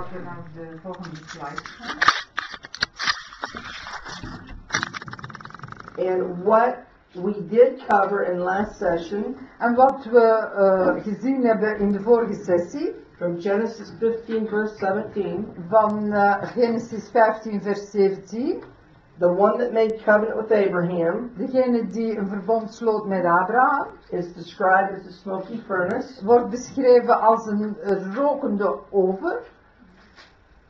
Dat we naar de volgende slide gaan. And what we did cover in last session En wat we eh, gezien hebben in de vorige sessie, from Genesis 15, verse 17, van eh, Genesis 15, vers 17, the one that made covenant with Abraham degene die een verbond sloot met Abraham, is described as a smoky furnace. wordt beschreven als een rokende oven.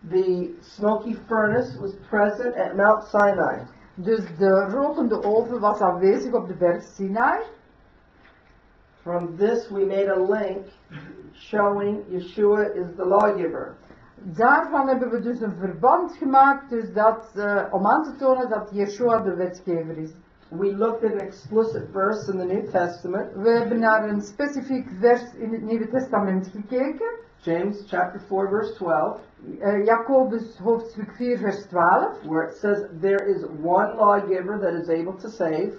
The smoky furnace was present at Mount Sinai. Dus de rokende oven was aanwezig op de berg Sinai. From this, we made a link showing Yeshua is the lawgiver. Daarvan hebben we dus een verband gemaakt, dus dat, eh, om aan te tonen dat Yeshua de wetgever is. We looked at an explicit verse in the New Testament, We hebben naar een specifiek vers in het Nieuwe Testament gekeken. James chapter 4, verse 12, Eh, Jacobus hoofdstuk 4 vers 12. where it says, There is one lawgiver that is able to save.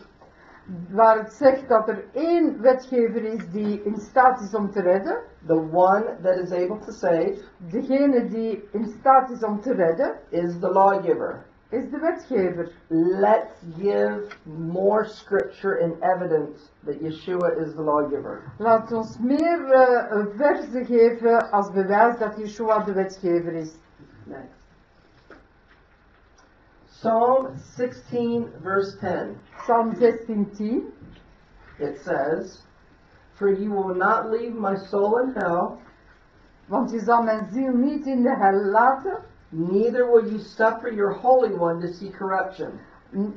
Waar het zegt dat er één wetgever is die in staat is om te redden. The one that is able to save Degene die in staat is om te redden, is the lawgiver. Is de wetgever. Let's give more scripture and evidence that Yeshua is the lawgiver. Laat ons meer eh, verzen geven als bewijs dat Yeshua de wetgever is. Next. Psalm 16, verse 10. Psalm 16:10. It says, For you will not leave my soul in hell, Want je zal mijn ziel niet in de hel laten, neither will you suffer your Holy One to see corruption.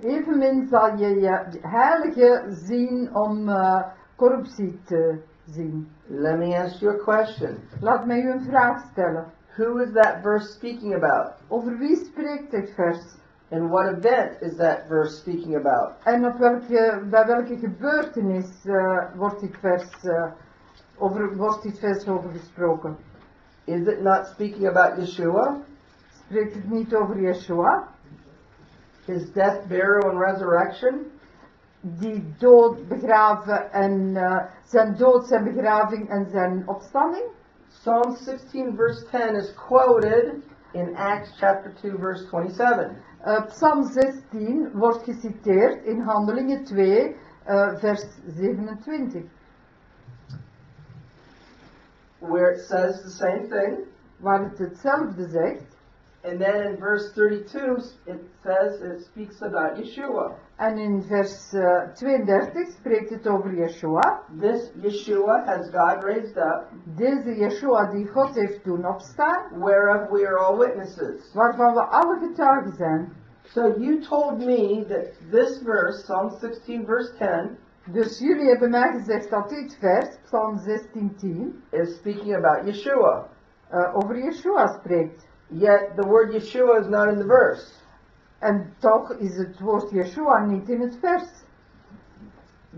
evenmin zal je je heilige zien om eh, corruptie te zien. Let me ask you a question. Laat mij u een vraag stellen. Who is that verse speaking about? Over wie spreekt dit vers? And what event is that verse speaking about? En op welke, bij welke gebeurtenis eh, wordt, dit vers, eh, over, wordt dit vers over gesproken? Is it not speaking about Yeshua, Spreekt het niet over Yeshua, his death, burial, and resurrection? die dood, begraven en eh, zijn dood, zijn begraving en zijn opstanding? Psalm 16, verse 10 is quoted in Acts chapter 2, verse 27. Eh, Psalm 16 wordt geciteerd in Handelingen 2, eh, vers 27, where it says the same thing. waar het hetzelfde zegt. And then in verse 32, it says it speaks about Yeshua. En in vers eh, 32 spreekt het over Yeshua. This Yeshua has God raised up, Deze Yeshua die God heeft doen opstaan, whereof we are all witnesses. waarvan we alle getuigen zijn. So you told me that this verse, Psalm 16, verse 10, Dus jullie hebben mij gezegd dat dit vers, Psalm 16:10, is speaking about Yeshua. eh, over Yeshua spreekt. Yet the word Yeshua is not in the verse. En toch is het woord Yeshua niet in het vers.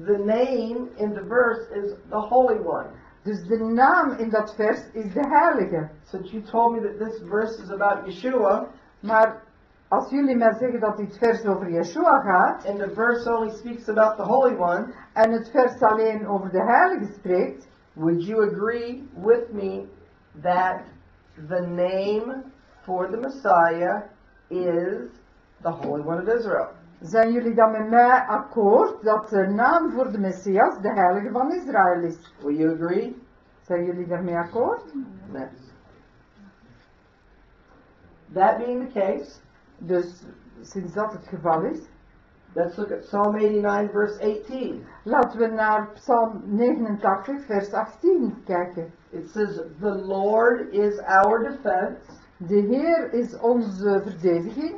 The name in the verse is the Holy One. Dus de naam in dat vers is de Heilige. Since you told me that this verse is about Yeshua, Maar als jullie mij zeggen dat dit vers over Yeshua gaat, and the verse only speaks about the Holy One, en het vers alleen over de Heilige spreekt, would you agree with me that the name for the Messiah is the Holy One of Israel? zijn jullie dan met mij akkoord dat de naam voor de Messias de Heilige van Israël is? Will you agree? Zijn jullie daarmee akkoord? Next. That being the case, Dus sinds dat het geval is, let's look at Psalm 89, verse 18. laten we naar Psalm 89, vers 18 kijken. It says, The Lord is our defense, De Heer is onze verdediging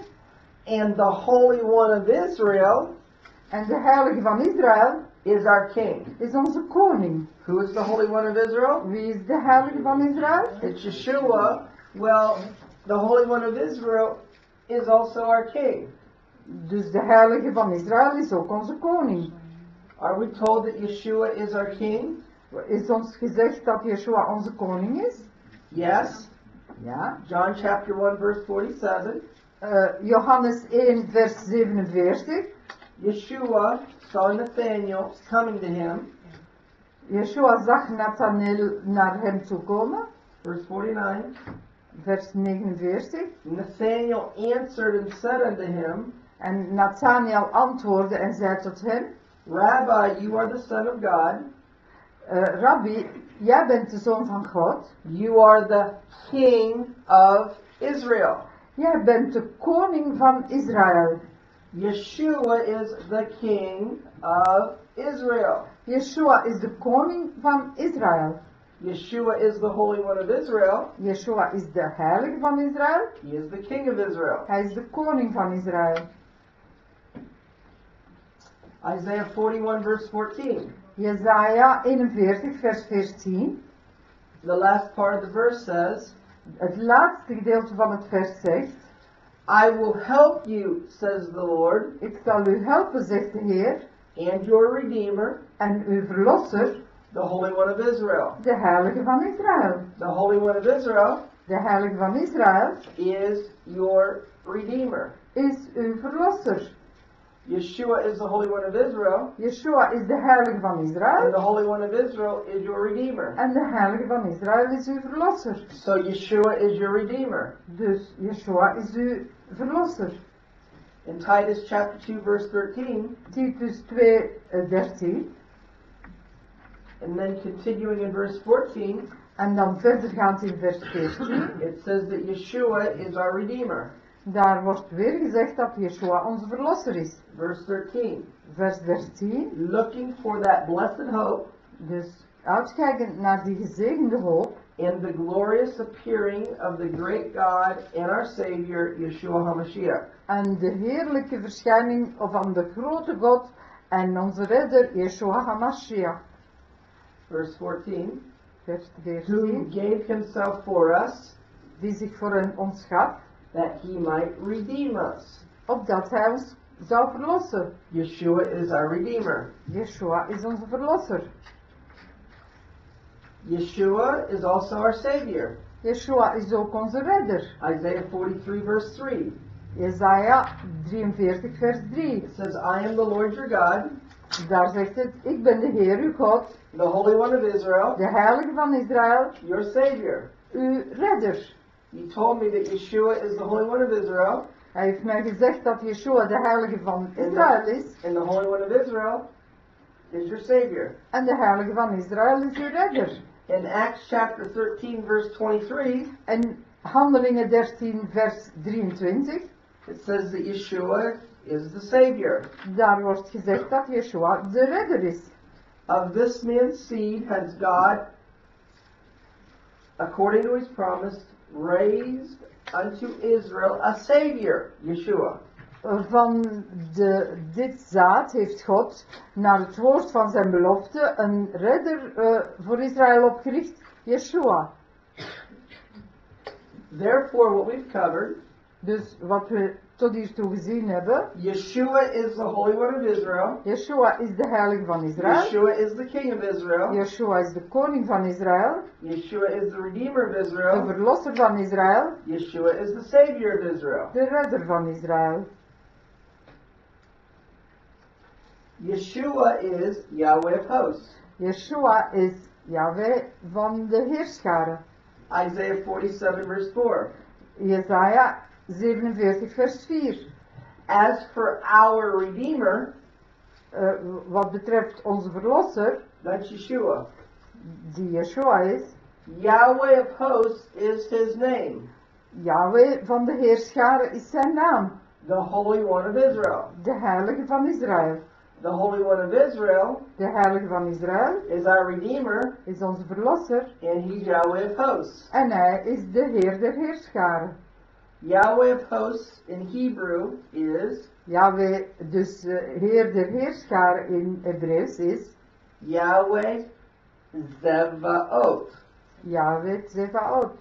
and the Holy One of Israel en de Heilige van Israël is our King. is onze koning. Who is the Holy One of Israel? Wie is de Heilige van Israël? It's Yeshua. Well, the Holy One of Israel is also our King. Dus de Heilige van Israël is ook onze koning. Are we told that Yeshua is our King? Is ons gezegd dat Yeshua onze koning is? Yes. Ja. John chapter 1, verse 47. Eh, Johannes 1, vers 47. Yeshua saw Nathanael coming to him. Yeshua zag Nathanael naar hem toe komen. Verse 49. vers 49. Nathanael answered and said unto him, En Nathanael antwoordde en zei tot hem, Rabbi, you are the Son of God. Eh, Rabbi, jij bent de zoon van God. You are the King of Israel. Jij bent de koning van Israël. Yeshua is the King of Israel. Yeshua is de koning van Israël. Yeshua is the Holy One of Israel. Yeshua is de heilige van Israël. He is the King of Israel. Hij is de koning van Israël. Isaiah 41, verse 14. Jezaja 41, vers 14. The last part of the verse says, Het laatste gedeelte van het vers zegt: I will help you, says the Lord, Ik zal u helpen, zegt de Heer, and your Redeemer, en uw verlosser, the Holy One of Israel. de heilige van Israël. The Holy One of Israel De heilige van Israël is your Redeemer. is uw verlosser. Yeshua is the Holy One of Israel, Yeshua is de heilige van Israël. and the Holy One of Israel is your Redeemer. En de heilige van Israël is uw verlosser. So Yeshua is your Redeemer. Dus Yeshua is uw verlosser. In Titus chapter 2, verse 13, Titus 2, eh, 13. and then continuing in verse 14, En dan verder gaat in vers 14. it says that Yeshua is our Redeemer. Daar wordt weer gezegd dat Yeshua onze verlosser is. Verse 13, Vers 13. looking for that blessed hope Dus uitkijkend naar die gezegende hoop and the glorious appearing of the great God and our Savior, Yeshua HaMashiach. en de heerlijke verschijning van de grote God en onze redder Yeshua HaMashiach. Verse 14, Vers who 14. gave himself for us Die zich voor ons gaf, that he might redeem us. opdat hij ons zou verlossen. Yeshua is our Redeemer. Yeshua is onze verlosser. Yeshua is also our Savior. Yeshua is ook onze redder. Isaiah 43, verse 3. Jesaja 43 vers 3. It says, I am the Lord your God, Daar zegt het, ik ben de Heer uw God, the Holy One of Israel, de heilige van Israël, your Savior. uw redder. He told me that Yeshua is the Holy One of Israel, Hij heeft mij gezegd dat Yeshua de heilige van Israël is and the Holy One of Israel is your Savior. en de heilige van Israël is uw redder. In Acts chapter 13, verse 23, En Handelingen 13 vers 23, it says that Yeshua is the Savior. daar wordt gezegd dat Yeshua de redder is. Of this man's seed has God, according to his promise, raised unto Israel a Savior, Yeshua. Van de, dit zaad heeft God, naar het woord van zijn belofte, een redder eh, voor Israël opgericht, Yeshua. Therefore, what we've covered, Dus wat we tot hiertoe gezien hebben, Yeshua is the Holy One of Israel, Yeshua is de heilige van Israël, Yeshua is the King of Israel, Yeshua is de koning van Israël, Yeshua is the Redeemer of de Israel, verlosser van Israël, Yeshua is the Savior of Israel. de redder van Israël. Yeshua is Yahweh of hosts. Yeshua is Yahweh van de heerscharen. Isaiah 47, verse 4. Jesaja 47 vers 4. As for our Redeemer, Eh, wat betreft onze verlosser, that's Yeshua. die Yeshua is, Yahweh of hosts is his name, Yahweh van de heerscharen is zijn naam. the Holy One of Israel. De heilige van Israël. The Holy One of Israel De heilige van Israël is our Redeemer, is onze verlosser and he's Yahweh of hosts. en hij is de Heer der heerscharen. Yahweh of hosts in Hebrew is Yahweh, dus eh, Heer der heerscharen in Hebreeuws is Yahweh Zevaot. Yahweh Tzevaot.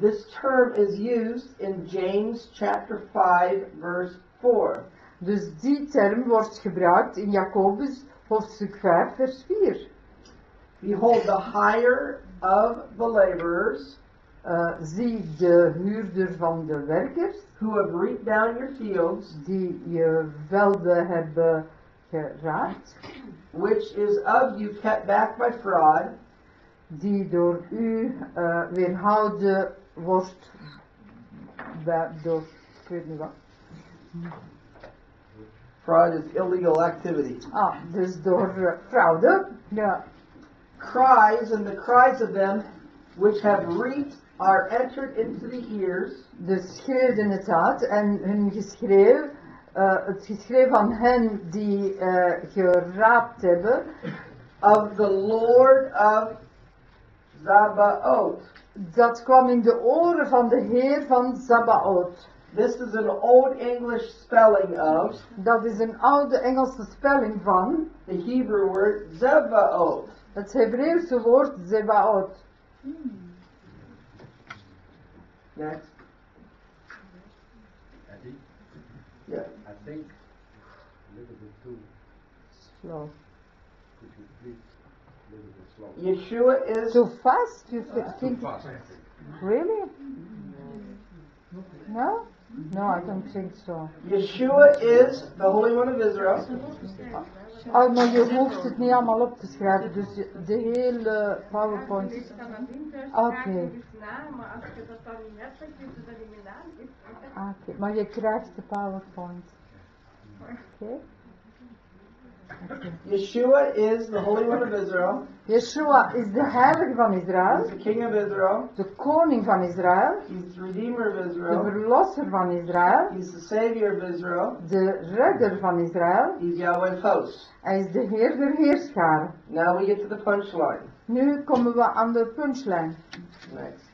This term is used in James chapter 5 verse 4. Dus die term wordt gebruikt in Jacobus hoofdstuk 5 vers 4. Behold, the hire of the laborers Eh, zie de huurder van de werkers who have reaped down your fields, die je velden hebben geraakt, which is of you kept back by fraud, die door u eh, weerhouden wordt bij, door, ik weet niet wat. Fraud is illegal activity. Ah, dus door eh, fraude. Ja. Cries and the cries of them which have reaped are entered into the ears Dus schreeuwden het uit en hun geschreeuw, eh, het geschreeuw van hen die eh, geraapt hebben, of the Lord of Zabaoth. dat kwam in de oren van de Heer van Sabaoth. This is an old English spelling of Dat is een oude Engelse spelling van the Hebrew word Zebaoth. het Hebreeuwse woord Zebaoth. Next. Eddy, Yeah. I think a little bit too, Slow. could you please, a little bit slow? Yeshua is Too fast? You thi- Too think? fast, I think. Really? Mm-hmm. No? No, I don't think so. Yeshua is the Holy One of Israel. Oh, maar je hoeft het niet allemaal op te schrijven, dus de hele PowerPoint. Ik Oké. vragen, na, maar als je dat dan niet hebt, dan kun je dat niet meer nageven. Ah, Oké, maar je krijgt de PowerPoint. Oké? Oké. Yeshua is the Holy One of Israel. Yeshua is de heilige van Israël, He's the King of Israel. de koning van Israël, He's the Redeemer of Israel. de verlosser van Israël, He's the Savior of Israel. de redder van Israël. He's Yahweh of hosts. Hij is de heer der heerscharen. Now we get to the punchline. Nu komen we aan de punchline. Next.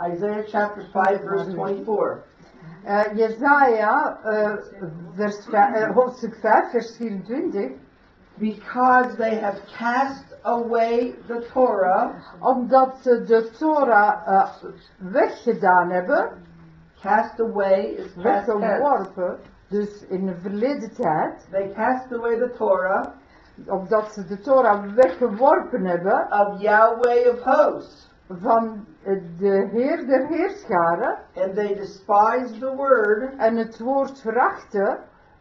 Isaiah chapter 5, verse 24. Eh Jezaja, eh, vers eh, hoofdstuk 5, vers 24. Because they have cast away the Torah, Omdat ze de Torah weggedaan hebben, cast away is weggeworpen, dus in de verleden tijd, They cast away the Torah omdat ze de Torah weggeworpen hebben. of Yahweh of hosts, van eh, de Heer der Heerscharen and they despise the word en het woord verachten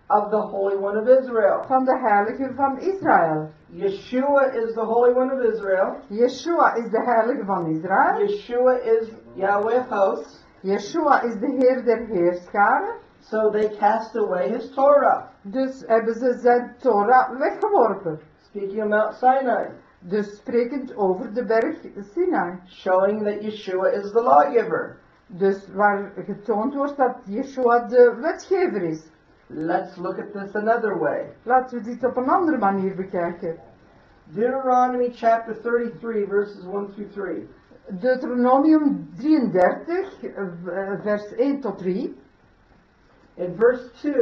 of the Holy One of Israel. van de Heilige van Israël. Yeshua is the Holy One of Israel. Yeshua is de Heilige van Israël. Yeshua is Yahweh hosts. Yeshua is de Heer der Heerscharen. So they cast away his Torah. Dus hebben ze zijn Torah weggeworpen. Speaking of Mount Sinai, Dus sprekend over de berg Sinai. showing that Yeshua is the lawgiver. Dus waar getoond wordt dat Yeshua de wetgever is. Let's look at this another way. Laten we dit op een andere manier bekijken. Deuteronomy chapter 33, verses 1 through 3. Deuteronomium 33, eh, vers 1 tot 3. In verse 2,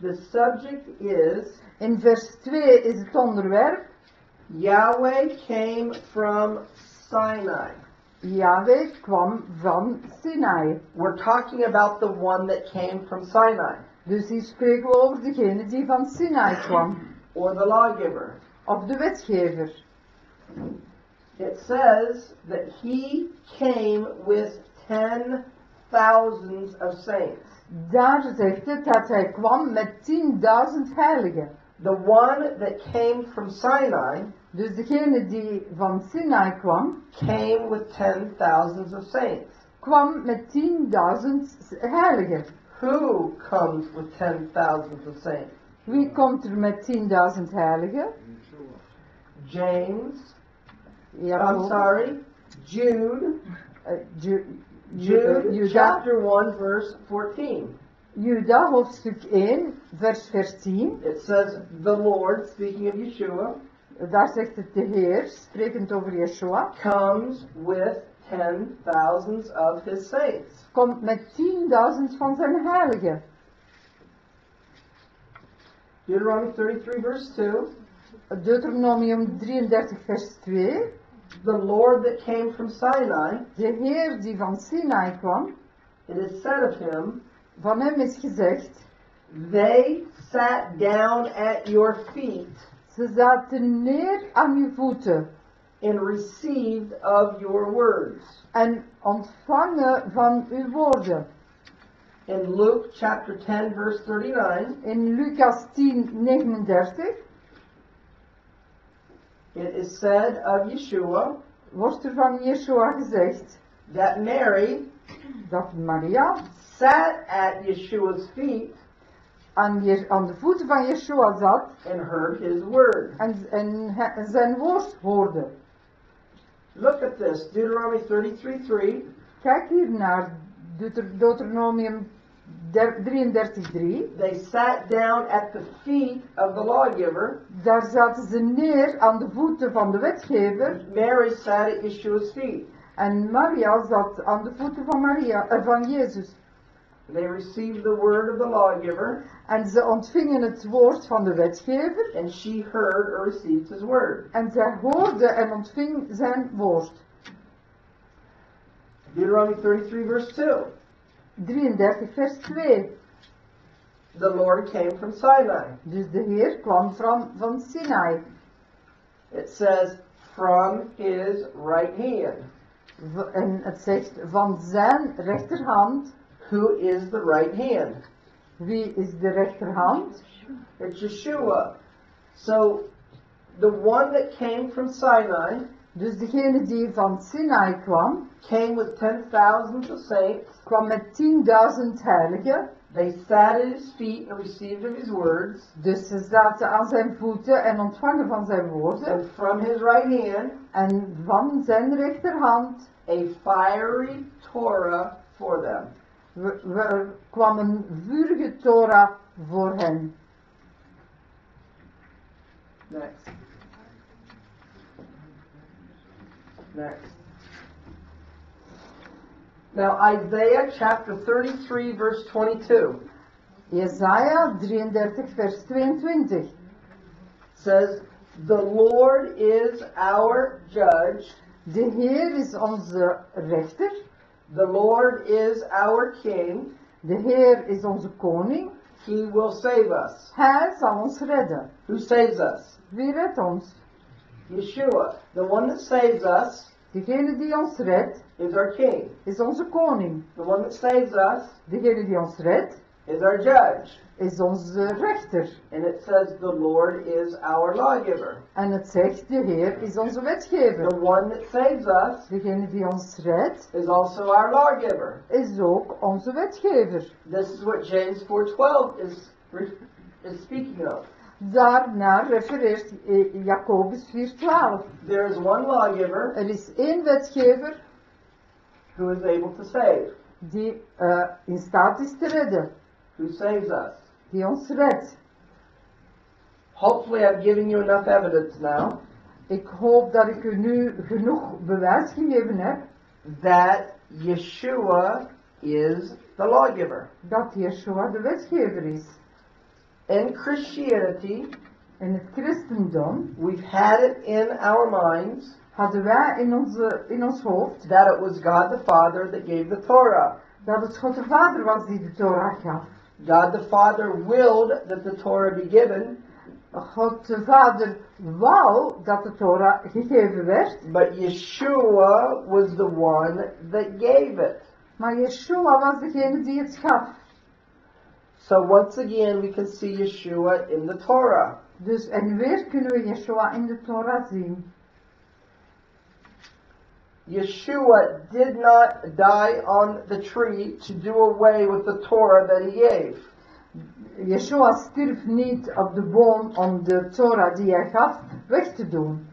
the subject is In vers 2 is het onderwerp Yahweh came from Sinai. Yahweh kwam van Sinai. We're talking about the one that came from Sinai, Dus hier spreken we over degene die van Sinai kwam. or the lawgiver. Of de wetgever. It says that he came with ten thousands of saints. Daar zegt het dat hij kwam met 10.000 heiligen. The one that came from Sinai Dus degene die van Sinai kwam, came with ten thousands of saints. kwam met 10.000 heiligen. Who comes with ten thousands of saints? Wie komt er met 10.000 heiligen? James. I'm sorry. Jude. eh, Ju- Ju- Jude eh, Juda, chapter 1 verse 14. Juda, hoofdstuk 1, vers 14. It says the Lord, speaking of Yeshua, Daar zegt het de Heer, sprekend over Yeshua, comes with ten thousands of his saints. komt met 10.000 van zijn heiligen. Deuteronomy 33 verse 2. Deuteronomium 33, vers 2. The Lord that came from Sinai, De Heer die van Sinai kwam, it is said of him, van hem is gezegd, they sat down at your feet ze zaten neer aan uw voeten and received of your words. en ontvangen van uw woorden. In Luke chapter 10 verse 39, In Lucas 10, 39 it is said of Yeshua, wordt er van Yeshua gezegd, that Mary dat Maria sat at Yeshua's feet aan, Je- aan de voeten van Yeshua zat and heard his word. en, en zijn woord hoorde. Look at this Deuteronomy 33 3. Kijk hier naar Deuter- Deuteronomium der- 33:3. They sat down at the feet of the lawgiver. Daar zaten ze neer aan de voeten van de wetgever Mary sat at Yeshua's feet. en Maria zat aan de voeten van, Maria, eh, van Jezus. They received the word of the lawgiver, En ze ontvingen het woord van de wetgever and she heard or received his word. en zij hoorde en ontving zijn woord. Deuteronomy 33, verse 2. 33 vers 2. The Lord came from Sinai. Dus de Heer kwam van, van Sinai. It says, from his right hand. En het zegt van zijn rechterhand. Who is the right hand? Wie is de rechterhand? It's Yeshua. So, the one that came from Sinai Dus degene die van Sinai kwam, came with ten thousands of saints. kwam met 10.000 heiligen. They sat at his feet and received of his words. Dus ze zaten aan zijn voeten en ontvangen van zijn woorden. And from his right hand, En van zijn rechterhand a fiery Torah for them. W- w- er kwam een vurige Torah voor hen. Next. Now, Isaiah chapter 33, verse 22 Jesaja 33 vers 22 says, The Lord is our judge, De Heer is onze rechter, the Lord is our king, de Heer is onze koning, he will save us. Hij zal ons redden. Who saves us? Wie redt ons? Yeshua. The one that saves us Degene die ons redt, is our king. is onze koning. The one that saves us Degene die ons redt, is our judge. is onze rechter. And it says, The Lord is our lawgiver. En het zegt, de Heer is onze wetgever. The one that saves us Degene die ons redt, is also our lawgiver. is ook onze wetgever. This is what James 4:12 is is speaking of. Daarna refereert eh, Jacobus 4:12. There is one lawgiver Er is één wetgever who is able to save, die eh, in staat is te redden, who saves us. die ons redt. Hopefully, I've given you enough evidence now Ik hoop dat ik u nu genoeg bewijs gegeven heb that Yeshua is the lawgiver. dat Yeshua de wetgever is. In Christianity, In het christendom we've had it in our minds hadden wij in, onze, in ons hoofd that it was God the Father that gave the Torah. dat het God de Vader was die de Torah gaf. God the Father willed that the Torah be given, God de Vader wou dat de Torah gegeven werd, but Yeshua was the one that gave it. maar Yeshua was degene die het gaf. So once again, we can see Yeshua in the Torah. Dus en weer kunnen we Yeshua in de Torah zien. Yeshua did not die on the tree to do away with the Torah that he gave. Yeshua stierf niet op de boom om de Torah die hij gaf weg te doen.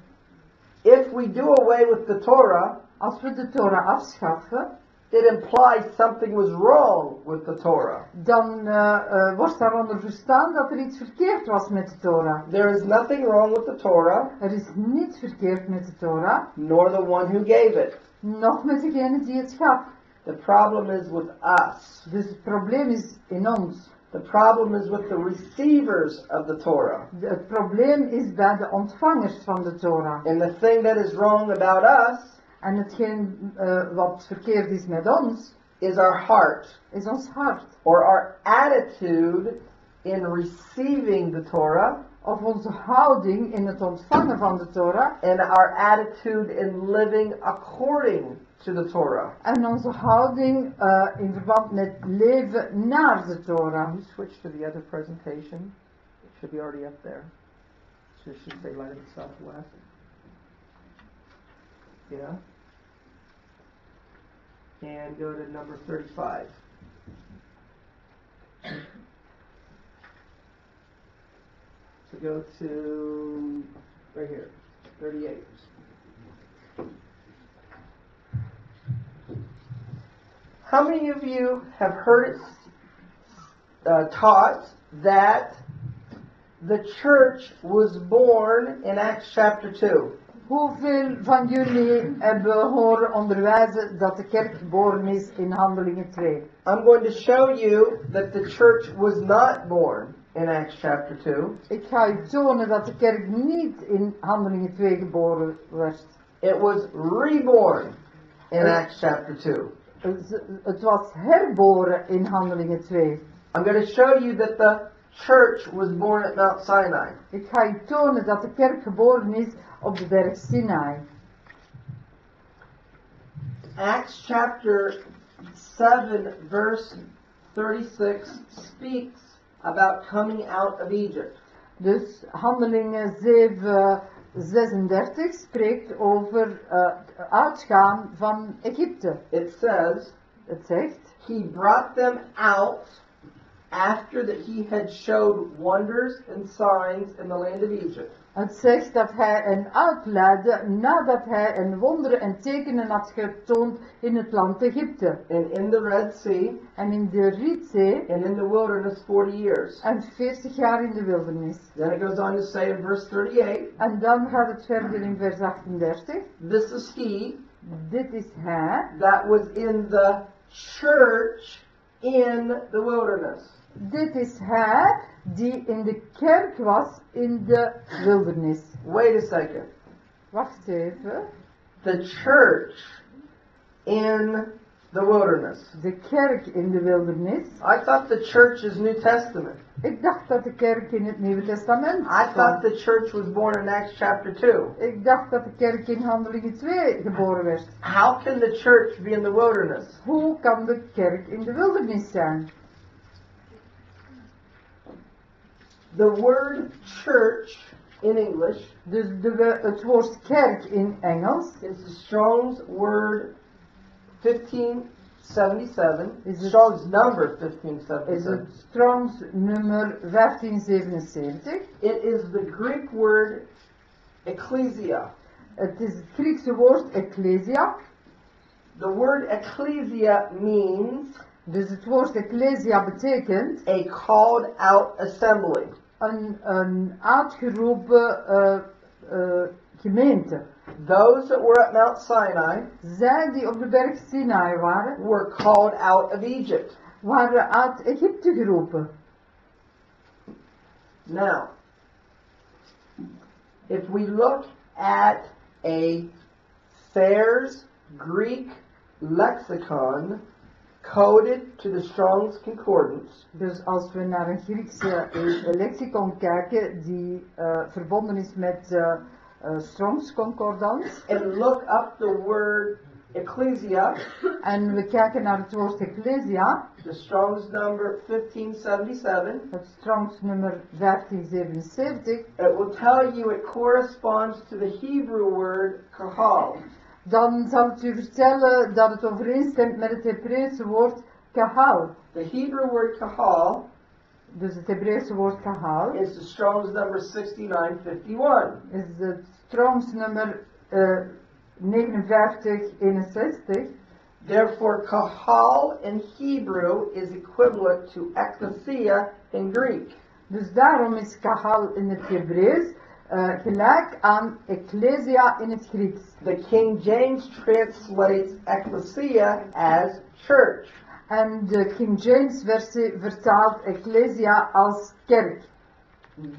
If we do away with the Torah, Als we de Torah afschaffen, it implies something was wrong with the Torah. dan eh, wordt daaronder verstaan dat er iets verkeerd was met de Torah. There is nothing wrong with the Torah, Er is niets verkeerd met de Torah, nor the one who gave it. nog met degene die het gaf. The problem is with us. Dus het probleem is in ons. The problem is with the receivers of the Torah. Het probleem is bij de ontvangers van de Torah. And the thing that is wrong about us En hetgeen eh, wat verkeerd is met ons, is our heart is ons hart. or our attitude in receiving the Torah Of onze houding in het ontvangen van de Torah. and our attitude in living according to the Torah. En onze houding eh, in verband met leven naar de Torah. you switch to the other presentation? It should be already up there. So it should say light of the southwest. Yeah. and go to number 35. So go to right here, 38. How many of you have heard it uh, taught that the church was born in Acts chapter 2? Hoeveel van jullie hebben horen onderwijzen dat de kerk geboren is in Handelingen 2? I'm going to show you that the church was not born in Acts chapter 2. Ik ga u tonen dat de kerk niet in Handelingen 2 geboren werd. It was reborn in Acts chapter 2. Het- Het was herboren in Handelingen 2. I'm going to show you that the church was born at Mount Sinai. Ik ga u tonen dat de kerk geboren is op de berg Sinai. Acts chapter 7, verse 36 speaks about coming out of Egypt. Dus Handelingen 7, 36 spreekt over eh, uitgaan van Egypte. It says, Het zegt, He brought them out after that he had showed wonders and signs in the land of Egypt. het zegt dat hij hen uitleidde nadat hij een wonderen en tekenen had getoond in het land Egypte. and in the Red Sea En in de Rietzee and in the wilderness 40 years. en 40 jaar in de wildernis. Then it goes on to say in verse 38, En dan gaat het verder in vers 38. this is he Dit is hij. that was in the church in the wilderness. Dit is hij die in de kerk was in de wildernis. Wait a second. Wacht even. The church in the wilderness. De kerk in de wildernis. I thought the church is New Testament. Ik dacht dat de kerk in het Nieuwe Testament I thought the church was born in Acts chapter 2. Ik dacht dat de kerk in Handelingen 2 geboren werd. How can the church be in the wilderness? Hoe kan de kerk in de wildernis zijn? The word church in English Dus de, het woord kerk in Engels is the Strong's word 1577. Is it- Strong's number is 1577. het Strongs nummer 1577. It is the Greek word ecclesia. Het is het Griekse woord ecclesia. The word ecclesia means Dus het woord ecclesia betekent a called out assembly. Een, een uitgeroepen eh, eh, gemeente. Those that were at Mount Sinai Zij die op de berg Sinai waren, were called out of Egypt. waren uit Egypte geroepen. Now, if we look at a Thayer's Greek lexicon coded to the Strong's Concordance, Dus als we naar een Griekse eh, lexicon kijken die eh, verbonden is met eh, Strong's Concordance. And look up the word ecclesia, en we kijken naar het woord ecclesia, the Strong's number 1577, het Strong's nummer 1577, it will tell you it corresponds to the Hebrew word kahal. Dan zal u vertellen dat het overeenstemt met het Hebreeuwse woord kahal. The Hebrew word kahal Dus het Hebreeuwse woord kahal is the Strong's number 6951. is het Strong's nummer eh 5961. Therefore, kahal in Hebrew is equivalent to ecclesia in Greek. Dus daarom is kahal in het Hebreeuws eh, gelijk aan ecclesia in het Grieks. The King James translates ecclesia as church. En de King James versie vertaalt ecclesia als kerk.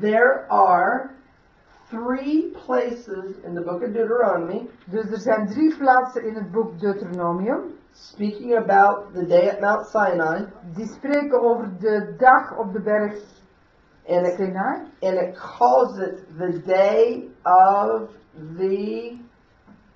There are three places in the book of Deuteronomy Dus er zijn drie plaatsen in het boek Deuteronomium speaking about the day at Mount Sinai, die spreken over de dag op de berg and it, and it calls it the day of the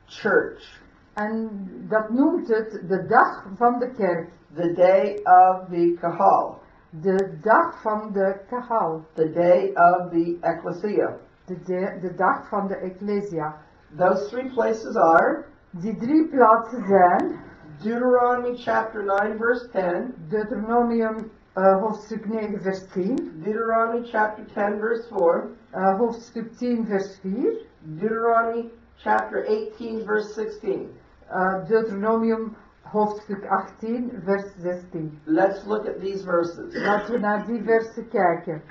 church, En dat noemt het de dag van de kerk. the day of the kahal, De dag van de kahal. the day of the ecclesia. De, de, de dag van de ecclesia. Those three places are Die drie plaatsen zijn Deuteronomy chapter 9 verse 10, Deuteronomium hoofdstuk 9 vers 10, Deuteronomy chapter 10 verse 4, eh, hoofdstuk 10 vers 4, Deuteronomy chapter 18 verse 16. eh, Deuteronomium hoofdstuk 18 vers 16. Let's look at these verses Laten we naar die versen kijken.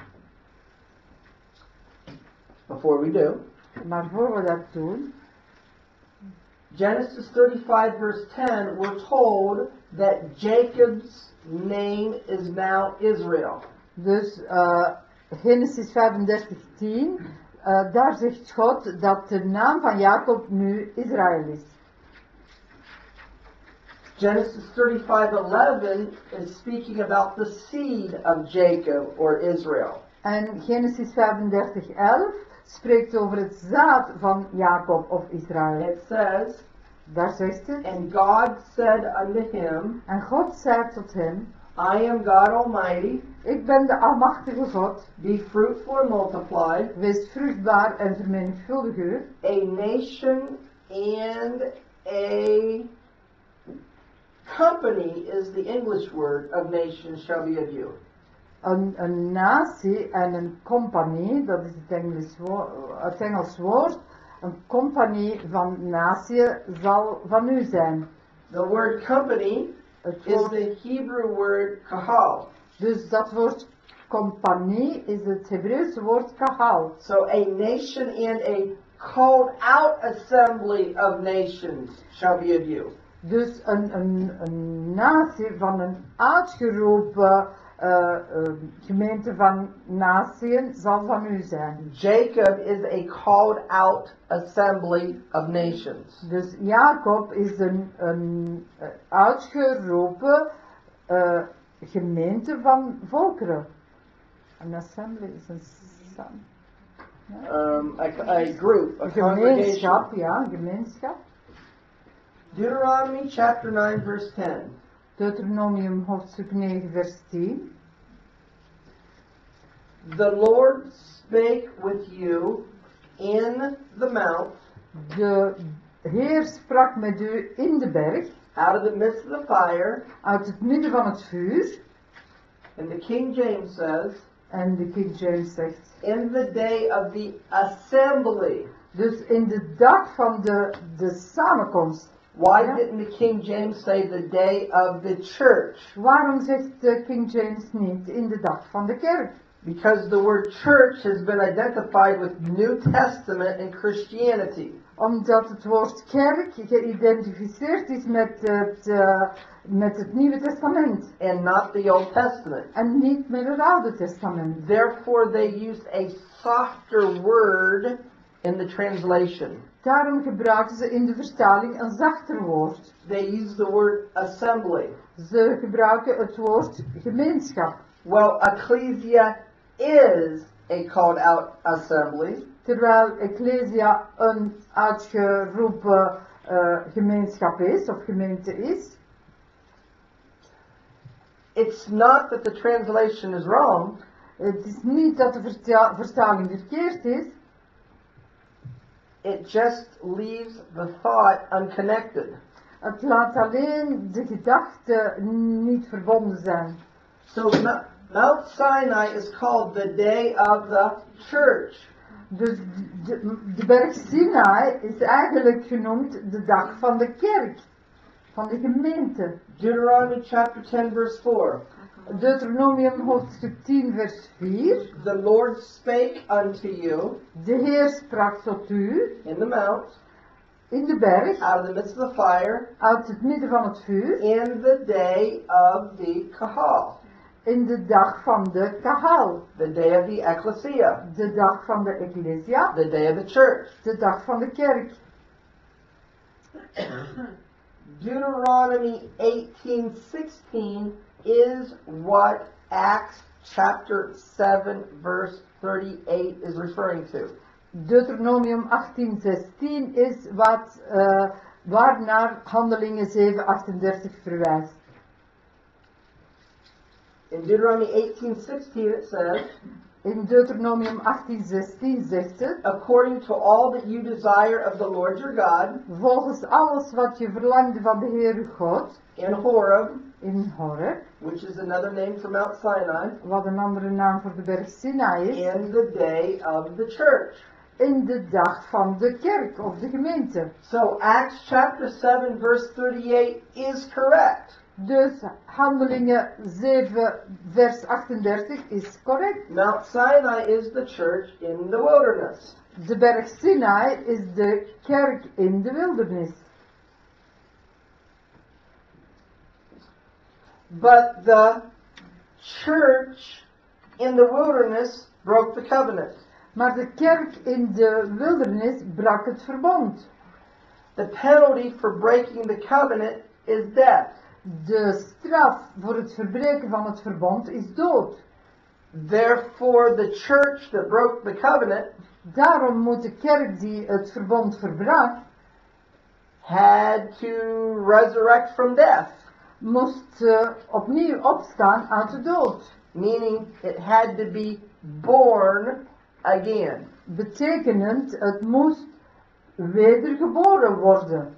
before we do. Maar voor we dat doen, Genesis 35 verse 10, we're told that Jacob's name is now Israel. dus eh, Genesis 35, 10, eh, daar zegt God dat de naam van Jacob nu Israël is. Genesis 35:11 is speaking about the seed of Jacob or Israel. En Genesis 35, 11 spreekt over het zaad van Jacob of Israël. It says, Zegt het. And God said unto him, En God zei tot hem, I am God Almighty, ik ben de almachtige God, be fruitful and multiply, wees vruchtbaar en vermenigvuldig u. a nation and a company is the English word of nation shall be of you. Een, een natie en een compagnie, dat is het Engels, wo- het Engels woord, een compagnie van natie zal van u zijn. The word company Het is the Hebrew word kahal. dus dat woord compagnie is het Hebreeuwse woord kahal. So a nation and a called out assembly of nations shall be of you. Dus een, een, een natie van een uitgeroepen gemeente van zal van u zijn. Jacob is a called out assembly of nations. Dus Jacob is een, een eh, uitgeroepen eh, gemeente van volkeren. Een assembly is een sam- Um, a, a group, a gemeenschap, ja, een gemeenschap. Deuteronomy chapter 9 verse 10. Deuteronomium hoofdstuk 9 vers 10. The Lord spake with you in the mount De Heer sprak met u in de berg, out of the midst of the fire. uit het midden van het vuur. And the King James says, En de King James zegt, in the day of the assembly. dus in de dag van de, de samenkomst. Why didn't the King James say the day of the church? Waarom zegt de King James niet in de dag van de kerk? Because the word church has been identified with New Testament and Christianity. Omdat het woord kerk geïdentificeerd is met het, eh, met het Nieuwe Testament. and not the Old Testament. En niet met het Oude Testament. Therefore, they used a softer word in the translation. Daarom gebruiken ze in de vertaling een zachter woord. They used the word assembly. Ze gebruiken het woord gemeenschap. Well, ecclesia is a called out assembly, Terwijl Ecclesia een uitgeroepen eh, gemeenschap is, of gemeente is. it's not that the translation is wrong, Het is niet dat de verta- vertaling verkeerd is. It just leaves the thought unconnected. Het laat alleen de gedachten niet verbonden zijn. So Mo- Mount Sinai is called the day of the church. Dus de, de berg Sinai is eigenlijk genoemd de dag van de kerk, van de gemeente. Deuteronomy chapter 10 verse 4. Deuteronomium hoofdstuk 10 vers 4. The Lord spake unto you De Heer sprak tot u in the mount in de berg, out of the midst of the fire uit het midden van het vuur, in the day of the kahal, in de dag van de kahal, the day of the ecclesia, de dag van de ecclesia, the day of the church. de dag van de kerk. Deuteronomy 18:16 is what Acts chapter 7 verse 38 is referring to. Deuteronomium 18:16 is wat eh waarnaar Handelingen 7:38 verwijst. In Deuteronomy 18:16 it says, In Deuteronomium 18:16 zegt het: according to all that you desire of the Lord your God Volgens alles wat je verlangde van de Heer God in Horeb, in Horeb, which is another name for Mount Sinai, wat een andere naam voor de berg Sinai is, in the day of the church. in de dag van de kerk of de gemeente. So Acts chapter 7 verse 38 is correct. Dus Handelingen 7 vers 38 is correct. Mount Sinai is the church in the wilderness. De berg Sinai is de kerk in de wildernis. But the church in the wilderness broke the covenant. Maar de kerk in de wildernis brak het verbond. The penalty for breaking the covenant is death. De straf voor het verbreken van het verbond is dood. Therefore, the church that broke the covenant Daarom moet de kerk die het verbond verbrak, had to resurrect from death, moest eh, opnieuw opstaan uit de dood. meaning it had to be born again. Betekenend, het moest wedergeboren worden.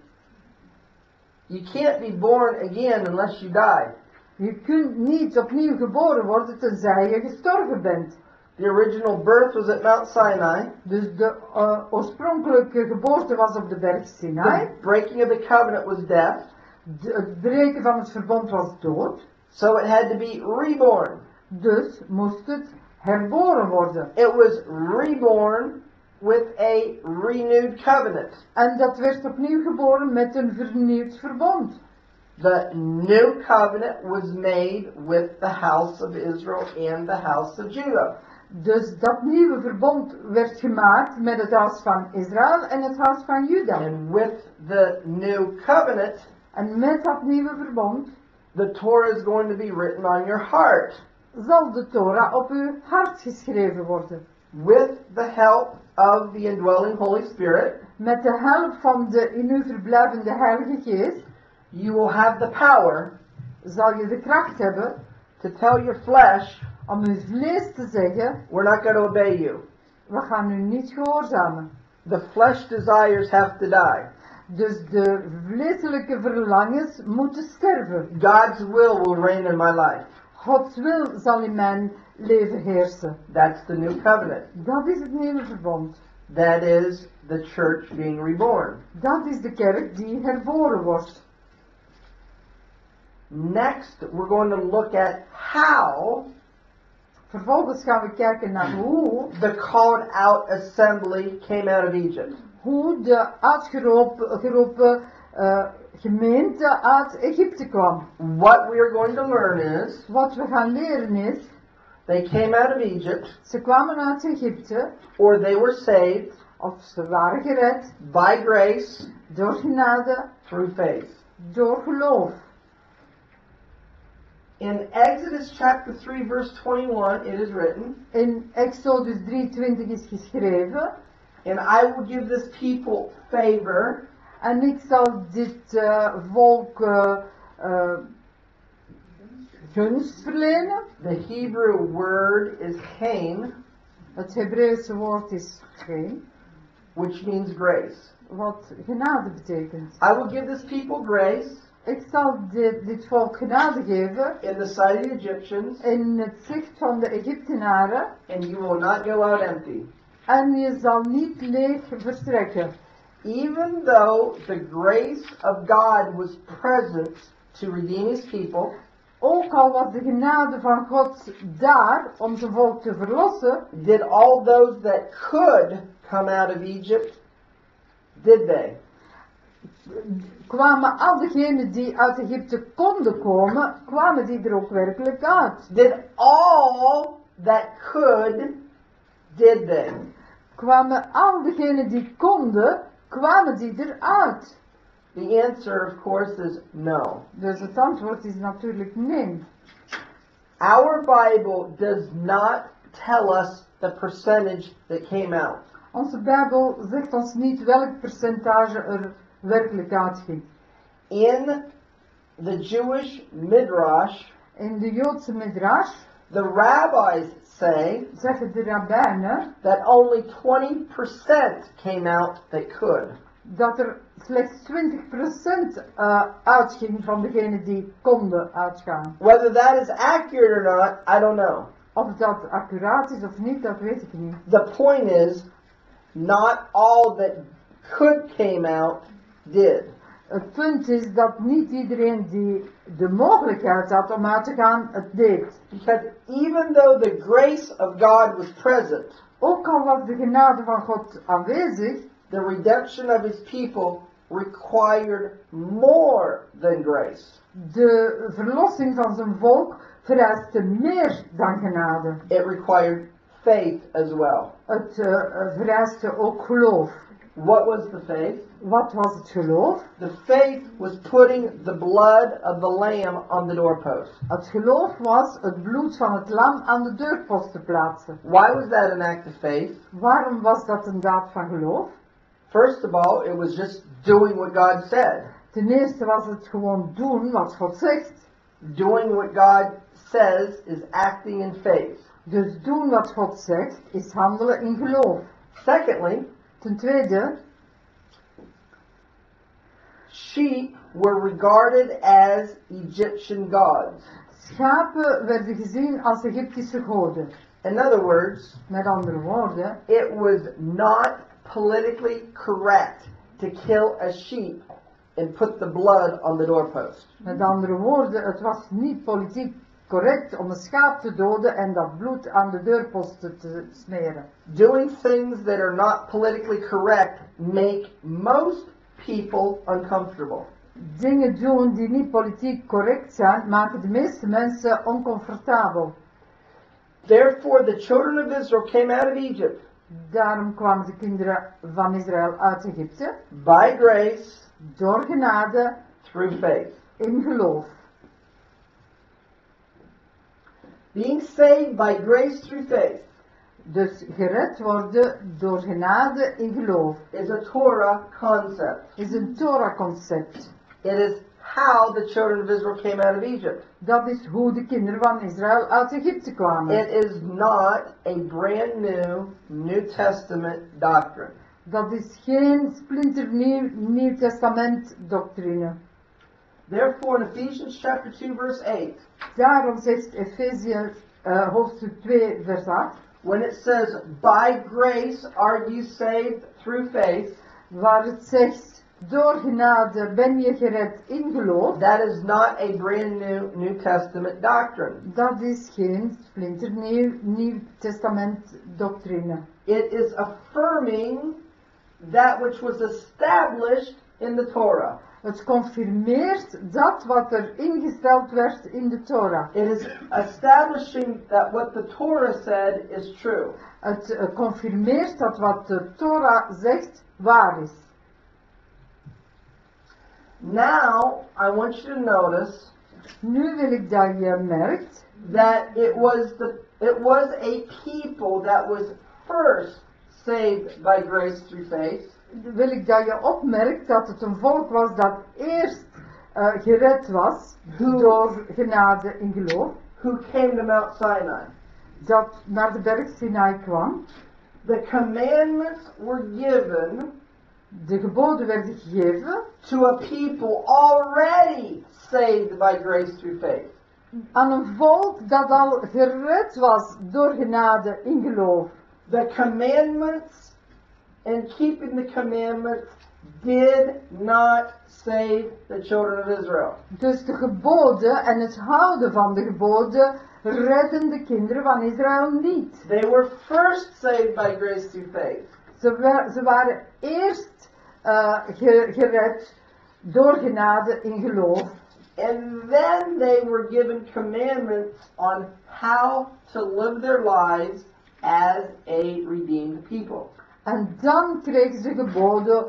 You can't be born again unless you die. Je kunt niet opnieuw geboren worden tenzij je gestorven bent. The original birth was at Mount Sinai. Dus de eh, oorspronkelijke geboorte was op de berg Sinai. The breaking of the covenant was death. Het breken van het verbond was dood. So it had to be reborn. Dus moest het herboren worden. It was reborn with a renewed covenant. En dat werd opnieuw geboren met een vernieuwd verbond. The new covenant was made with the house of Israel and the house of Judah. Dus dat nieuwe verbond werd gemaakt met het huis van Israël en het huis van Juda. And with the new covenant, En met dat nieuwe verbond the Torah is going to be written on your heart zal de Torah op uw hart geschreven worden. with the help of the indwelling Holy Spirit. Met de help van de in u verblijvende Heilige Geest You will have the power zal je de kracht hebben to tell your flesh, om uw vlees te zeggen, we're not going to obey you. we gaan u niet gehoorzamen. The flesh desires have to die. Dus de vleeselijke verlangens moeten sterven. God's will will reign in my life. Gods wil zal in mijn leven heersen. That's the new covenant. Dat is het nieuwe verbond. That is the church being reborn. Dat is de kerk die herboren wordt. Next, we're going to look at how Vervolgens gaan we kijken naar hoe, the called out assembly came out of Egypt. Hoe de uitgeroepen geroepen, eh, gemeente uit Egypte kwam. What we are going to learn is Wat we gaan leren is, they came out of Egypt, ze kwamen uit Egypte, or they were saved of ze waren gered by grace door genade, through faith. door geloof. In Exodus chapter 3, verse 21, it is written, In Exodus 23 is geschreven, And I will give this people favor en ik zal dit eh, volk eh, eh, gunst verlenen. The Hebrew word is chen, Het Hebreeuwse woord is geen, which means grace. wat genade betekent. I will give this people grace Ik zal dit, dit volk genade geven in the sight of the Egyptians, in het zicht van de Egyptenaren and you will not go out empty. En je zal niet leeg verstrekken. Even though the grace of God was present to redeem his people, Ook al was de genade van God daar om zijn volk te verlossen, did all those that could come out of Egypt, did they? kwamen al diegenen die uit Egypte konden komen, kwamen die er ook werkelijk uit. Did all that could, did they? Kwamen al diegenen die konden, kwamen die eruit. The answer, of course, is no. Dus het antwoord is natuurlijk nee. Our Bible does not tell us the percentage that came out. Onze Bijbel zegt ons niet welk percentage er werkelijk uitging. In the Jewish Midrash, In de Joodse Midrash The rabbis say that only 20% came out that could. dat er slechts 20% eh uitging van degenen die konden uitgaan. Whether that is accurate or not, I don't know. Of dat accuraat is of niet, dat weet ik niet. The point is, not all that could came out did. Het punt is dat niet iedereen die de mogelijkheid had om uit te gaan, het deed. Because even though the grace of God was present, Ook al was de genade van God aanwezig, the redemption of his people required more than grace. de verlossing van zijn volk vereiste meer dan genade. It required faith as well. Het eh, vereiste ook geloof. What was the faith? Wat was het geloof? The faith was putting the blood of the lamb on the doorpost. Het geloof was het bloed van het lam aan de deurpost te plaatsen. Why was that an act of faith? Waarom was dat een daad van geloof? First of all, it was just doing what God said. Ten eerste was het gewoon doen wat God zegt. Doing what God says is acting in faith. Dus doen wat God zegt is handelen in geloof. Secondly, Ten tweede, sheep were regarded as Egyptian gods. schapen werden gezien als Egyptische goden. In other words, Met andere woorden, it was not politically correct to kill a sheep and put the blood on the doorpost. met andere woorden, het was niet politiek correct om een schaap te doden en dat bloed aan de deurposten te smeren. Doing things that are not politically correct make most people uncomfortable. Dingen doen die niet politiek correct zijn, maken de meeste mensen oncomfortabel. Therefore, the children of Israel came out of Egypt Daarom kwamen de kinderen van Israël uit Egypte by grace door genade through faith. in geloof. Being saved by grace through faith Dus gered worden door genade in geloof is a Torah concept. is een Torah-concept. It is how the children of Israel came out of Egypt. Dat is hoe de kinderen van Israël uit Egypte kwamen. It is not a brand new New Testament doctrine. Dat is geen splinternieuw Nieuw Testament doctrine. Therefore, in Ephesians chapter 2, verse 8, Daarom zegt Efezië eh, hoofdstuk 2 vers 8, when it says, By grace are you saved through faith, waar het zegt, door genade ben je gered in geloof. that is not a brand new New Testament doctrine. Dat is geen splinternieuw Nieuw Testament doctrine. It is affirming that which was established in the Torah. Het confirmeert dat wat er ingesteld werd in de Torah. It is establishing that what the Torah said is true. Het eh, confirmeert dat wat de Torah zegt waar is. Now, I want you to notice Nu wil ik dat je merkt that it was the it was a people that was first saved by grace through faith, wil ik dat je opmerkt dat het een volk was dat eerst eh, gered was door genade in geloof, who came to Mount Sinai. dat naar de berg Sinai kwam. The commandments were given De geboden werden gegeven to a people already saved by grace through faith. aan een volk dat al gered was door genade in geloof. The commandments and keeping the commandments did not save the children of Israel. Dus de geboden en het houden van de geboden redden de kinderen van Israël niet. They were first saved by grace through faith. Ze, wa- ze waren eerst eh, ge- gered door genade in geloof. And then they were given commandments on how to live their lives as a redeemed people. En dan kregen ze geboden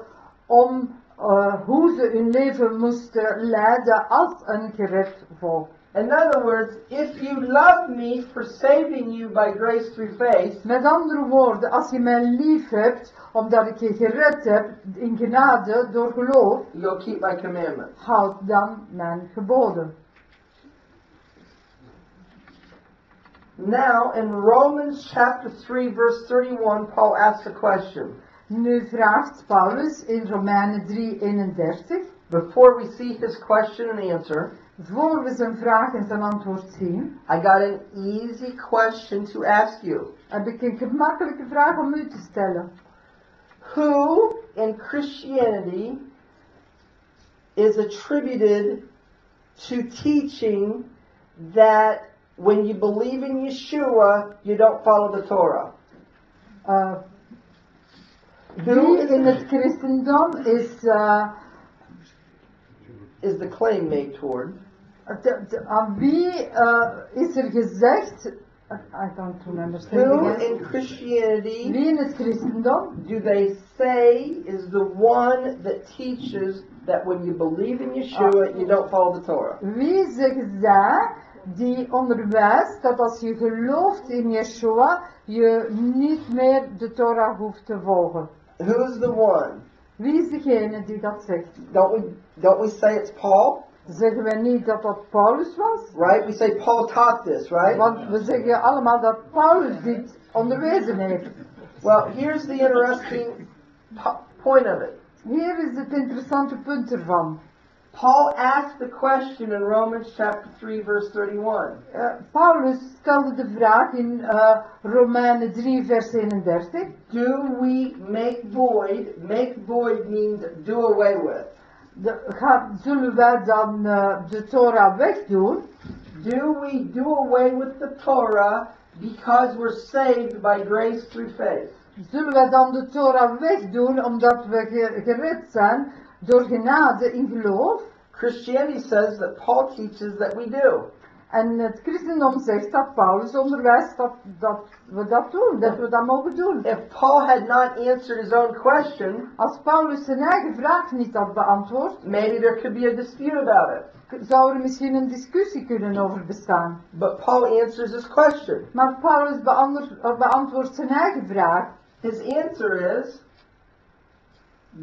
om eh, hoe ze hun leven moesten leiden als een gered volk. In other words, if you love me for saving you by grace through faith, Met andere woorden, als je mij lief hebt, omdat ik je gered heb in genade door geloof, you'll keep my commandments. houd dan mijn geboden. Now, in Romans chapter 3, verse 31, Paul asks a question. Nu vraagt Paulus in Romeinen 3, 31, Before we see his question and answer, voor we zijn vraag en zijn antwoord zien, I got an easy question to ask you. heb ik een gemakkelijke vraag om u te stellen. Who in Christianity is attributed to teaching that when you believe in Yeshua, you don't follow the Torah? Uh, Who wie is, in het christendom is, uh, is the claim made toward? de- de- aan wie uh, is er gezegd, I don't remember saying Who in Christianity wie in het christendom do they say is the one that teaches that when you believe in Yeshua, you don't follow the Torah? Wie zeggen zij die onderwijst dat als je gelooft in Yeshua, je niet meer de Torah hoeft te volgen? Who's the one? Wie is degene die dat zegt? Don't we don't we say it's Paul? Zeggen wij niet dat dat Paulus was? Right? We say Paul taught this, right? Want we zeggen allemaal dat Paulus dit onderwezen heeft. Well, here's the interesting po- point of it. Hier is het interessante punt ervan. Paul asked the question in Romans chapter 3 verse 31. Eh, Paulus stelde de vraag in eh, Romeinen 3 vers 31. Do we make void? Make void means do away with. De, gaat, zullen wij dan eh, de Torah wegdoen? Do we do away with the Torah because we're saved by grace through faith? Zullen wij dan de Torah wegdoen omdat we ge- gered zijn door genade in geloof? Christianity says that Paul teaches that we do. En het christendom zegt dat Paulus onderwijst dat, dat we dat doen, dat we dat mogen doen. If Paul had not answered his own question, Als Paulus zijn eigen vraag niet had beantwoord, maybe there could be a dispute about it. zou er misschien een discussie kunnen over bestaan. But Paul answers his question. Maar Paulus beantwoordt zijn eigen vraag. His answer is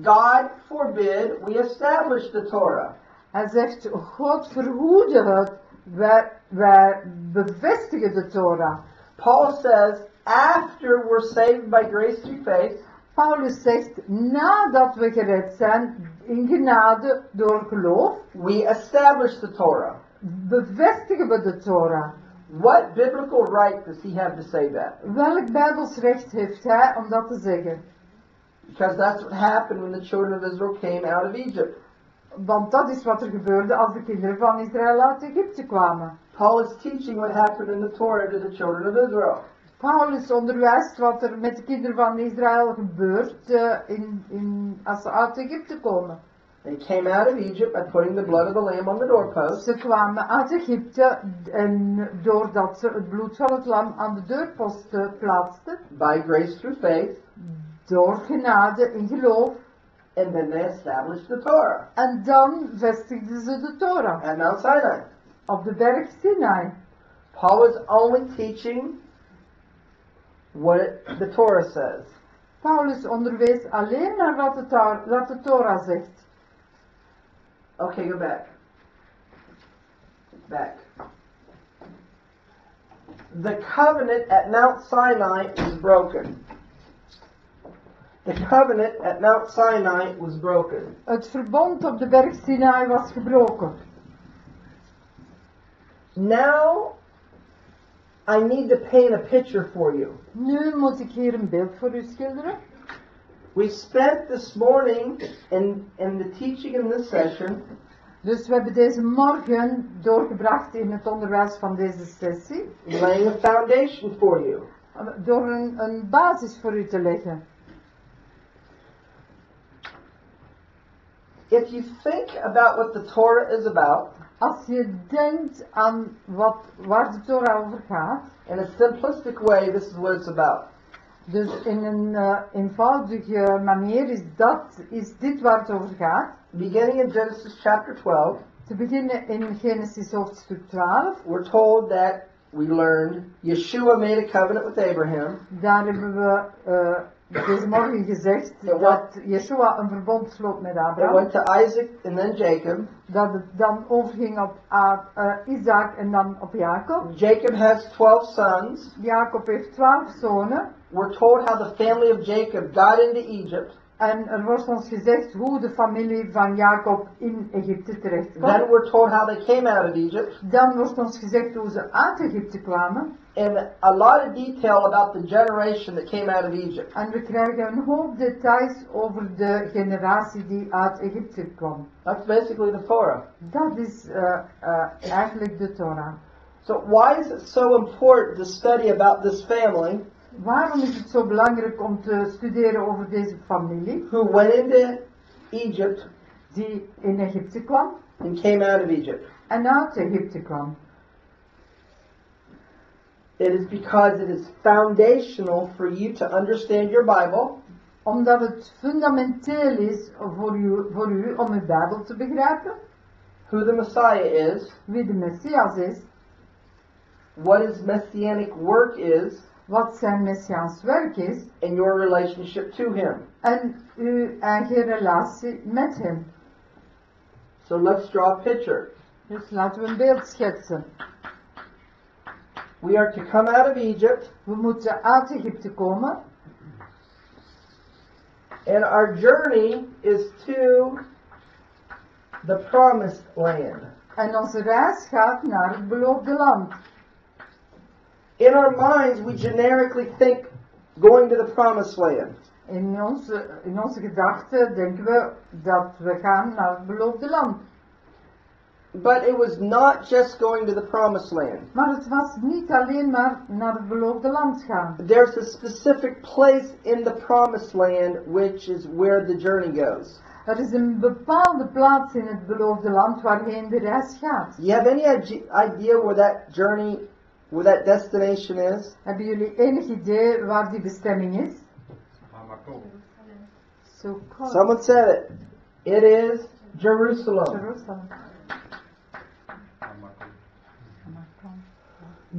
God forbid we establish the Torah. Hij zegt, God verhoede het, wij, wij bevestigen de Torah. Paul says after we're saved by grace through faith, Paulus zegt, nadat we gered zijn, in genade door geloof, we establish the Torah. bevestigen we de Torah. What biblical right does he have to say that? Welk bijbels recht heeft hij om dat te zeggen? Because that's what happened when the children of Israel came out of Egypt. Want dat is wat er gebeurde als de kinderen van Israël uit Egypte kwamen. Paul is teaching what happened in the Torah to the children of Israel. Paulus onderwijst wat er met de kinderen van Israël gebeurt eh, in, in, als ze uit Egypte komen. They came out of Egypt by putting the blood of the lamb on the doorpost. Ze kwamen uit Egypte en doordat ze het bloed van het lam aan de deurposten plaatsten, by grace through faith, door genade in geloof, and then they established the Torah en dan vestigden ze de Torah at Mount Sinai. op de berg Sinai. Paul is only teaching what it- the Torah says. Paulus onderwees alleen naar wat de, Tor- wat de Torah zegt. Okay, go back. Back. The covenant at Mount Sinai is broken. The covenant at Mount Sinai was broken. Het verbond op de berg Sinai was gebroken. Now, I need to paint a picture for you. Nu moet ik hier een beeld voor u schilderen. We spent this morning in, in the teaching in this session Dus we hebben deze morgen doorgebracht in het onderwijs van deze sessie. laying a foundation for you. Door een, een basis voor u te leggen. If you think about what the Torah is about, Als je denkt aan wat, waar de Torah over gaat, in a simplistic way, this is what it's about. dus in een eh, eenvoudige manier is, dat, is dit waar het over gaat. Beginning in Genesis chapter 12, Te beginnen in Genesis hoofdstuk 12. we're told that we learned Yeshua made a covenant with Abraham, Daar hebben we eh, deze morgen gezegd dat Yeshua een verbond sloot met It Abraham. went to Isaac and then Jacob. Dat het dan overging op eh, Isaac en dan op Jacob. Jacob has 12 sons. Jacob heeft twaalf zonen. We're told how the family of Jacob got into Egypt. En er wordt ons gezegd hoe de familie van Jacob in Egypte terecht Then kwam. we're told how they came out of Egypt. Dan wordt ons gezegd hoe ze uit Egypte kwamen. And a lot of detail about the generation that came out of Egypt. En we krijgen een hoop details over de generatie die uit Egypte kwam. That's basically the Torah. Dat is eh, eh, eigenlijk de Torah. So why is it so important to study about this family Waarom is het zo belangrijk om te studeren over deze familie who went into Egypt die in Egypte kwam and came out of Egypt? en uit Egypte kwam? It is because it is foundational for you to understand your Bible Omdat het fundamenteel is voor u, voor u om uw Bijbel te begrijpen, who the Messiah is, wie de Messias is, what his messianic work is, wat zijn Messiaans werk is and your relationship to him. en uw eigen relatie met hem. So let's draw a picture. Dus laten we een beeld schetsen. We are to come out of Egypt, We moeten uit Egypte komen and our journey is to the promised land. en onze reis gaat naar het beloofde land. In our minds, we generically think going to the promised land. In onze, in onze gedachten denken we dat we gaan naar het beloofde land. But it was not just going to the promised land. Maar het was niet alleen maar naar het beloofde land gaan. There's a specific place in the promised land which is where the journey goes. Er is een bepaalde plaats in het beloofde land waarheen de reis gaat. You have any idea where that journey, where that destination is? Hebben jullie enig idee waar die bestemming is? Hamakot. Zo kort. Someone said it. It is Jerusalem. Jeruzalem.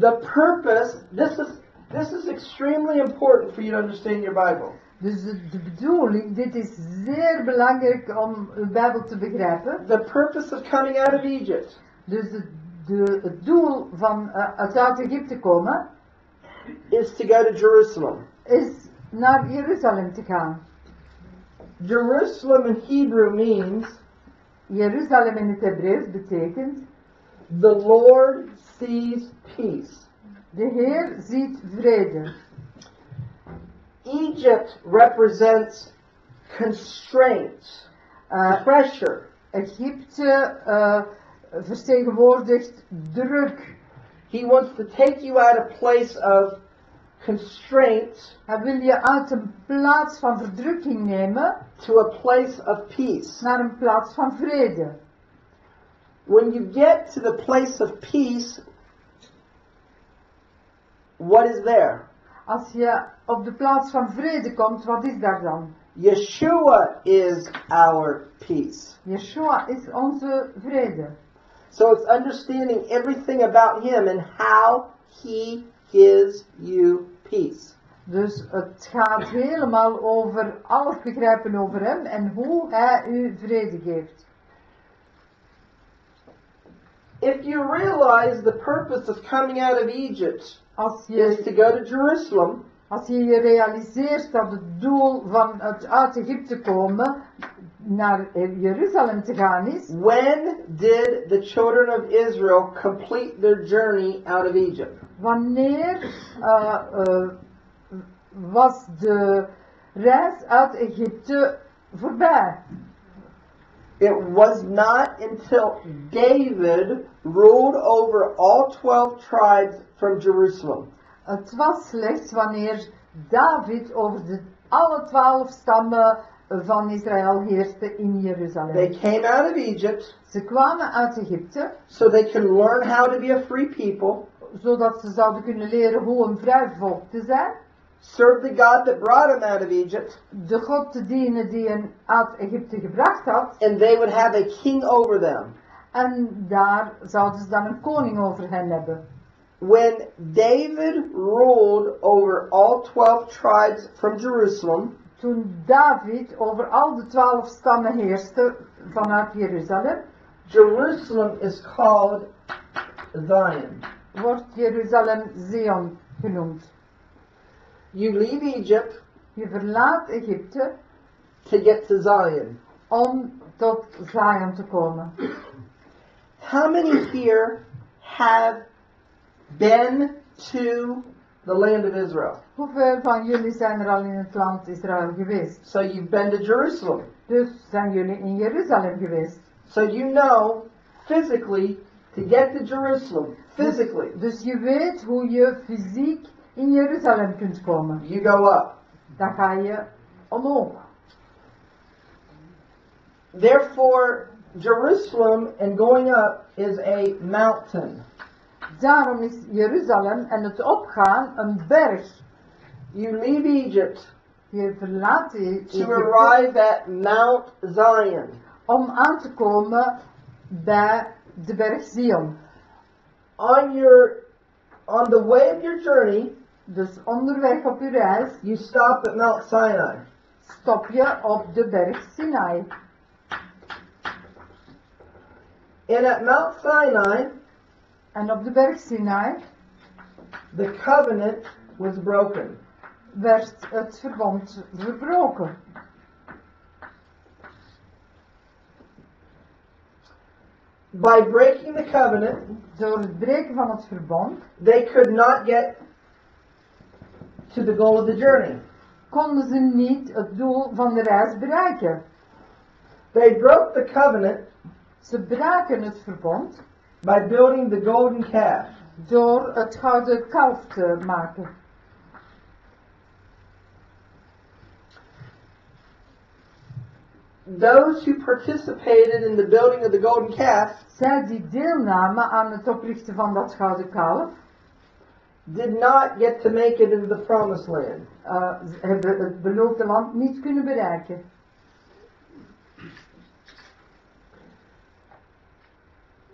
The purpose, this is this is extremely important for you to understand your Bible. Dus de, de bedoeling, dit is zeer belangrijk om uw Bijbel te begrijpen. The purpose of coming out of Egypt Dus de, de, het doel van eh, het uit Egypte komen is to go to Jerusalem. is naar Jeruzalem te gaan. Jerusalem in Hebrew means Jeruzalem in het Hebreeuws betekent the Lord sees peace. de Heer ziet vrede. Egypt represents constraint, Eh, pressure. Egypte eh, vertegenwoordigt druk. He wants to take you out of a place of constraint. Hij wil je uit een plaats van verdrukking nemen to a place of peace. naar een plaats van vrede. When you get to the place of peace, what is there? Als je op de plaats van vrede komt, wat is daar dan? Yeshua is our peace. Yeshua is onze vrede. So it's understanding everything about him and how he gives you peace. Dus het gaat helemaal over alles begrijpen over hem en hoe hij u vrede geeft. If you realize the purpose of coming out of Egypt Als is je, to go to Jerusalem, als je je realiseert dat het doel van het uit Egypte komen naar Jeruzalem te gaan is, when did the children of Israel complete their journey out of Egypt? wanneer eh, was de reis uit Egypte voorbij? It was not until David ruled over all 12 tribes from Jerusalem. Het was slechts wanneer David over de alle twaalf stammen van Israël heerste in They Jeruzalem. came out of Egypt Ze kwamen uit Egypte, so they could learn how to be a free people, zodat ze zouden kunnen leren hoe een vrij volk te zijn, serve the God that brought them out of Egypt, de God te dienen die hen uit Egypte gebracht had, and they would have a king over them. en daar zouden ze dan een koning over hen hebben. when David ruled over all 12 tribes from Jerusalem, Toen David over al de twaalf stammen heerste vanuit Jeruzalem, Jerusalem is called Zion. wordt Jeruzalem Zion genoemd. You leave Egypt Je verlaat Egypte to get to Zion. om tot Zion te komen. How many here have been to the land of Israel? Hoeveel van jullie zijn er al in het land Israël geweest? So you've been to Jerusalem. Dus zijn jullie in Jeruzalem geweest. So you know physically to get to Jerusalem, physically, Dus je weet hoe je fysiek in Jeruzalem kunt komen. you go up. Dan ga je omhoog. Therefore, Jerusalem and going up is a mountain. Daarom is Jeruzalem en het opgaan een berg. You leave Egypt Je verlaat to Egypte arrive at Mount Zion. om aan te komen bij de berg Zion. On your on the way of your journey, Dus onderweg op je reis you stop at Mount Sinai. stop je op de berg Sinai. And at Mount Sinai, En op de berg Sinai the covenant was broken. werd het verbond verbroken. By breaking the covenant, Door het breken van het verbond they could not get to the goal of the journey. konden ze niet het doel van de reis bereiken. They broke the covenant Ze braken het verbond by building the golden calf. door het gouden kalf te maken. Those who participated in the building of the golden calf Zij die deelnamen aan het oprichten van dat gouden kalf, did not get to make it into the promised land. Uh, hebben het beloofde land niet kunnen bereiken.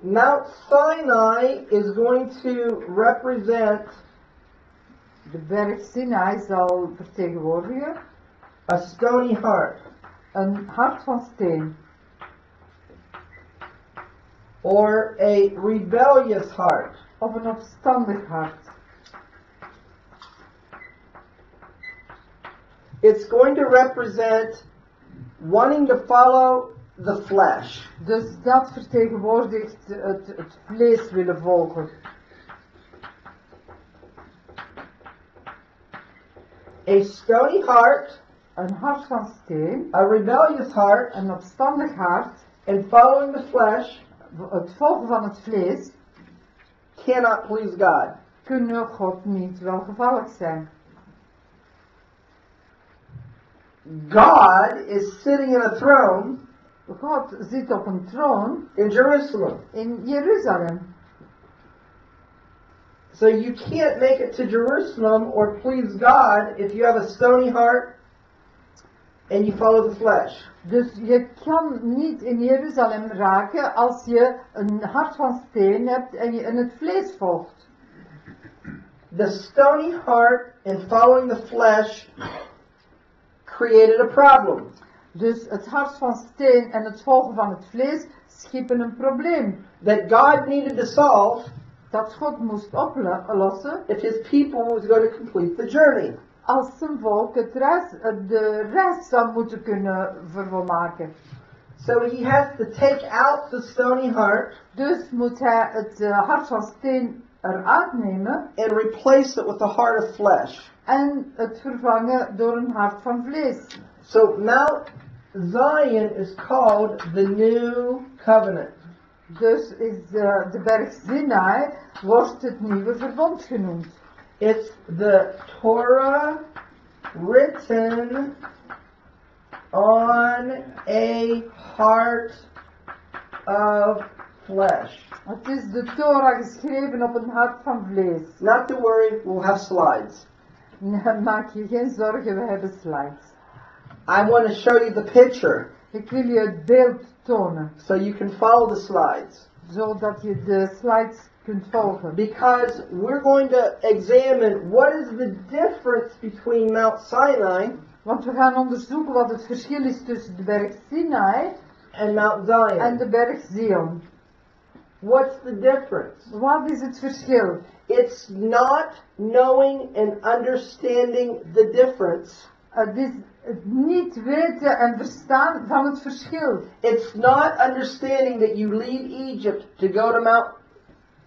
Mount Sinai is going to represent De berg Sinai zal vertegenwoordigen a stony heart een hart van steen or a rebellious heart. of een opstandig hart. It's going to represent wanting to follow the flesh. Dus dat vertegenwoordigt het, het vlees willen volgen. A stony heart, Een hart van steen, a rebellious heart, een opstandig hart, and following the flesh het volgen van het vlees, cannot please God. kunnen God niet welgevallig zijn. God is sitting in a throne God zit op een troon in Jerusalem. in Jeruzalem. So you can't make it to Jerusalem or please God if you have a stony heart and you follow the flesh. Dus je kan niet in Jeruzalem raken als je een hart van steen hebt en je in het vlees volgt. The stony heart and following the flesh created a problem. Dus het hart van steen en het volgen van het vlees schippen een probleem that God needed to solve dat God moest oplossen if his people was going to complete the journey. als zijn volk het reis, de reis zou moeten kunnen vervolmaken. So he has to take out the stony heart Dus moet hij het eh, hart van steen eruit nemen and replace it with a heart of flesh. En het vervangen door een hart van vlees. So Mount Zion is called the new covenant. Dus is de, de berg Sinai wordt het nieuwe verbond genoemd. It's the Torah written on a heart of flesh. Het is de Torah geschreven op een hart van vlees. Not to worry, we'll have slides. Maak je geen zorgen, we hebben slides. I want to show you the picture Ik wil je het beeld tonen, so you can follow the slides. zodat je de slides kunt volgen. Because we're going to examine what is the difference between Mount Sinai Want we gaan onderzoeken wat het verschil is tussen de berg Sinai and Mount Zion. en de berg Zion. What's the difference? Wat is het verschil? It's not knowing and understanding the difference. Het is het niet weten en verstaan van het verschil. It's not understanding that you leave Egypt to go to Mount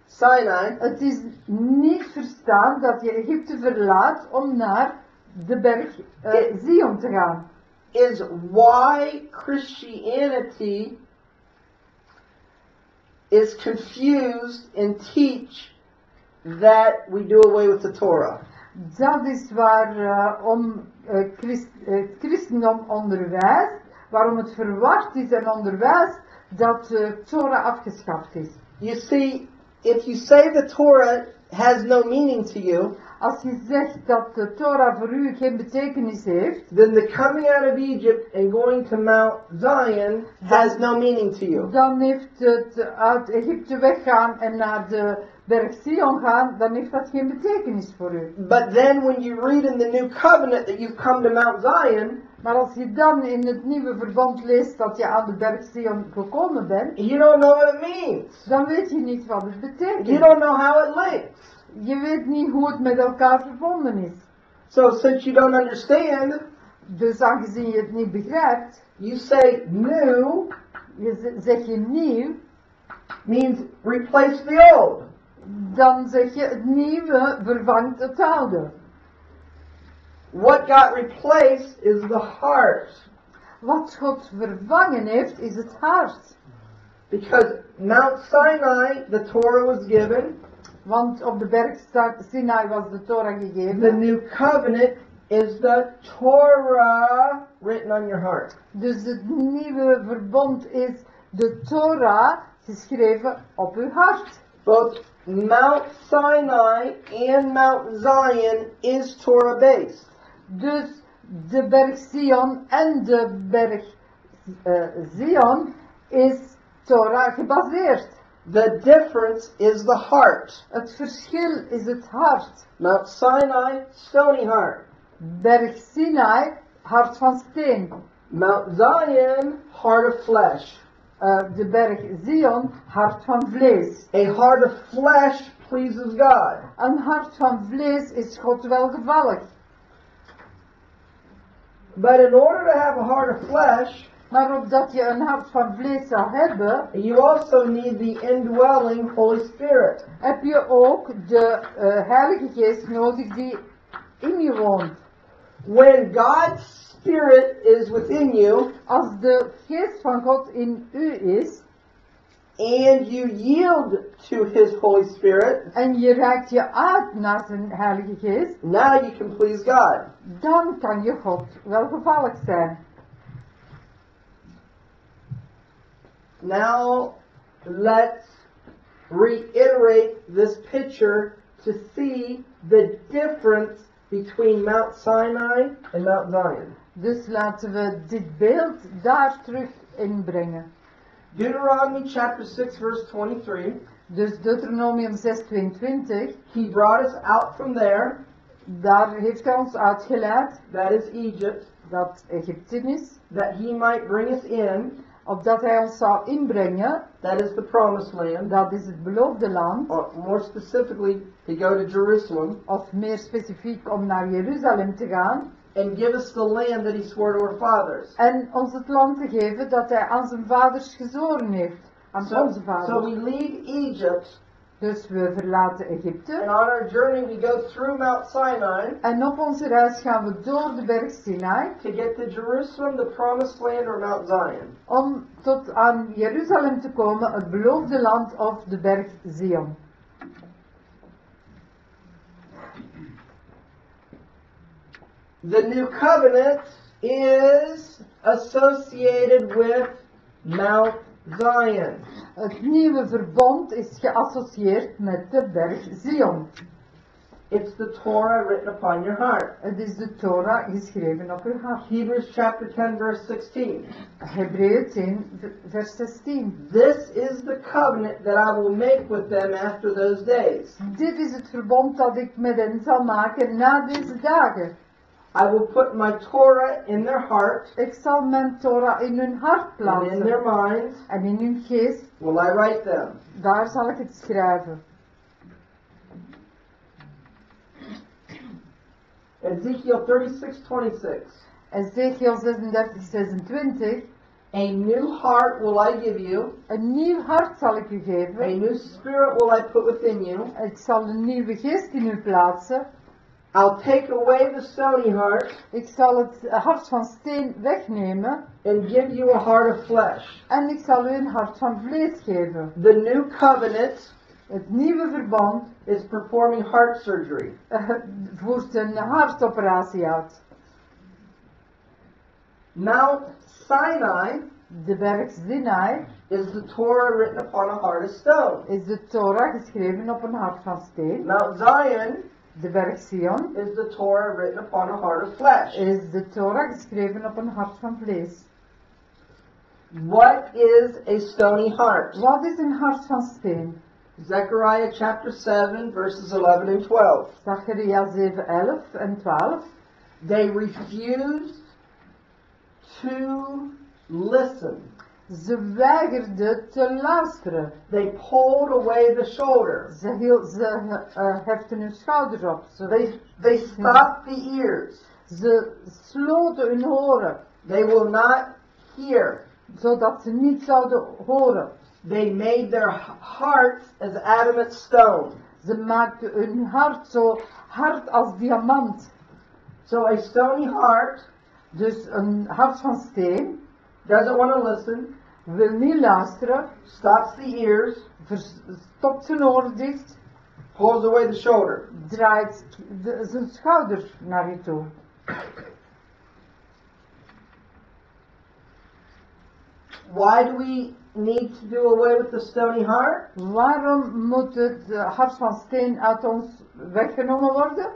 Sinai. Het is niet verstaan dat je Egypte verlaat om naar de berg eh, Zion te gaan. Is why Christianity is confused and teach that we do away with the Torah. Dat is waar eh, om eh, Christ, eh, het christendom onderwijst, waarom het verwacht is en onderwijst dat de Torah afgeschaft is. You see, if you say the Torah has no meaning to you, Als je zegt dat de Torah voor u geen betekenis heeft, then the coming out of Egypt and going to Mount Zion has no meaning to you. dan heeft het uit Egypte weggaan en naar de berg Sion gaan, dan heeft dat geen betekenis voor u. But then when you read in the new covenant that you've come to Mount Zion, Maar als je dan in het nieuwe verbond leest dat je aan de berg Sion gekomen bent, you don't know what it means. dan weet je niet wat het You betekent. don't know how it links. Je weet niet hoe het met elkaar verbonden is. So since you don't understand, Dus aangezien je het niet begrijpt, you say new je zeg je nieuw, means replace the old. Dan zeg je het nieuwe vervangt het oude. What got replaced is the heart. Wat God vervangen heeft, is het hart. Because Mount Sinai, the Torah was given. Want op de berg Sinai was de Torah The gegeven. new covenant is the Torah written on your heart. Dus het nieuwe verbond is de Torah geschreven op uw hart. Both Mount Sinai and Mount Zion is Torah based. Dus de berg Sion en de berg eh, Zion is Torah gebaseerd. The difference is the heart. Het verschil is het hart. Mount Sinai, stony heart. Berg Sinai, hart van steen. Mount Zion, heart of flesh. Eh, de berg Zion, hart van vlees. A heart of flesh pleases God. Een hart van vlees is God welgevallig. But in order to have a heart of flesh, Maar opdat je een hart van vlees zou hebben, you also need the indwelling Holy Spirit. heb je ook de eh, Heilige Geest nodig die in je woont. When God's Spirit is within you Als de Geest van God in u is and you yield to His Holy Spirit, en je raakt je uit naar zijn Heilige Geest, now you can please God. dan kan je God welgevallig zijn. Now let's reiterate this picture to see the difference between Mount Sinai and Mount Zion. Dus laten we dit beeld daar terug inbrengen. Deuteronomy chapter 6 verse 23. Dus Deuteronomium 6:22, He brought us out from there, daar heeft hij ons uitgeleid, that is Egypt, dat Egypte is, that he might bring us in, opdat hij ons zou inbrengen, that is the promised land, dat is het beloofde land, or more specifically, to go to Jerusalem, of meer specifiek om naar Jeruzalem te gaan, and give us the land that he swore to our fathers. en ons het land te geven dat hij aan zijn vaders gezworen heeft, aan So, onze so vaders. we leave Egypt, Dus we verlaten and Egypte, on our journey we go through Mount Sinai en op onze reis gaan we door de berg Sinai, to get to Jerusalem, the promised land, or Mount Zion. om tot aan Jeruzalem te komen, het beloofde land of de berg Zion. The new covenant is associated with Mount Zion. Het nieuwe verbond is geassocieerd met de berg Zion. It's the Torah written upon your heart. Het is de Torah geschreven op uw hart. Hebrews chapter 10 verse 16. Hebreeën 10, v- vers 16. This is the covenant that I will make with them after those days. Dit is het verbond dat ik met hen zal maken na deze dagen. I will put my Torah in their heart Ik zal mijn Torah in hun hart and in their plaatsen. minds En in hun geest, will I write them. daar zal ik het schrijven. Ezekiel 36 26. Ezekiel 36, 26. A new heart will I give you, Een nieuw hart zal ik u a geven. A new spirit will I put within you. Ik zal een nieuwe geest in u plaatsen. I'll take away the stony heart Ik zal het hart van steen wegnemen. and give you a heart of flesh. En ik zal u een hart van vlees geven. The new covenant Het nieuwe verband is performing heart surgery. eh, voert een hartoperatie uit. Mount Sinai De berg Sinai is the Torah written upon a heart of stone. is de Torah geschreven op een hart van steen. Mount Zion De berg Sion is the Torah written upon a heart of flesh. is de Torah geschreven op een hart van vlees. What is a stony heart? Wat is een hart van steen? Zechariah chapter 7, verses 11 and 12. Zacharia 7, 11 en 12. They refused to listen. Ze weigerden te luisteren. They pulled away the shoulder. Ze, hiel, ze eh, heften hun schouders op. Ze, They, they stopped the ears. ze sloten hun oren, They will not hear. zodat ze niet zouden horen. They made their hearts as adamant stone. Ze maakten hun hart zo hard als diamant. So a stony heart Dus een hart van steen doesn't want to listen, wil niet luisteren, stops the ears, stopt zijn oren dicht, pulls away the shoulder. draait de- zijn schouders naar je toe. Why do we need to do away with the stony heart? Waarom moet het eh, hart van steen uit ons weggenomen worden?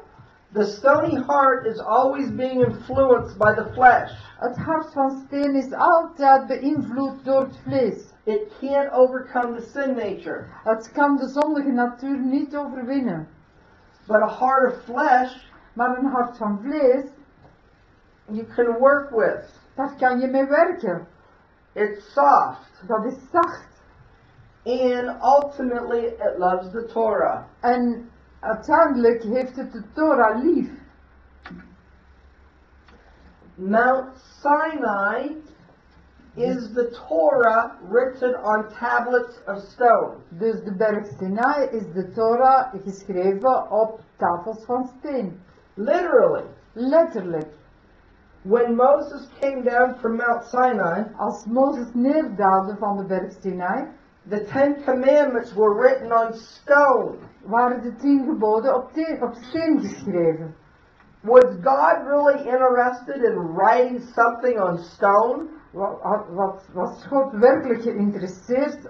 The stony heart is always being influenced by the flesh. Het hart van steen is altijd beïnvloed door het vlees. It can't overcome the sin nature. Het kan de zondige natuur niet overwinnen. But a heart of flesh, Maar een hart van vlees, you can work with. daar kan je mee werken. It's soft. Dat is zacht. And ultimately, it loves the Torah. En uiteindelijk heeft het de Torah lief. Mount Sinai is the Torah written on tablets of stone. Dus de berg Sinai is de Torah geschreven op tafels van steen. Literally. Letterlijk. When Moses came down from Mount Sinai, Als Mozes neerdaalde van de berg Sinai, the Ten Commandments were written on stone. waren de tien geboden op, te- op steen geschreven. Was God really interested in writing something on stone? Wat, wat, was God werkelijk geïnteresseerd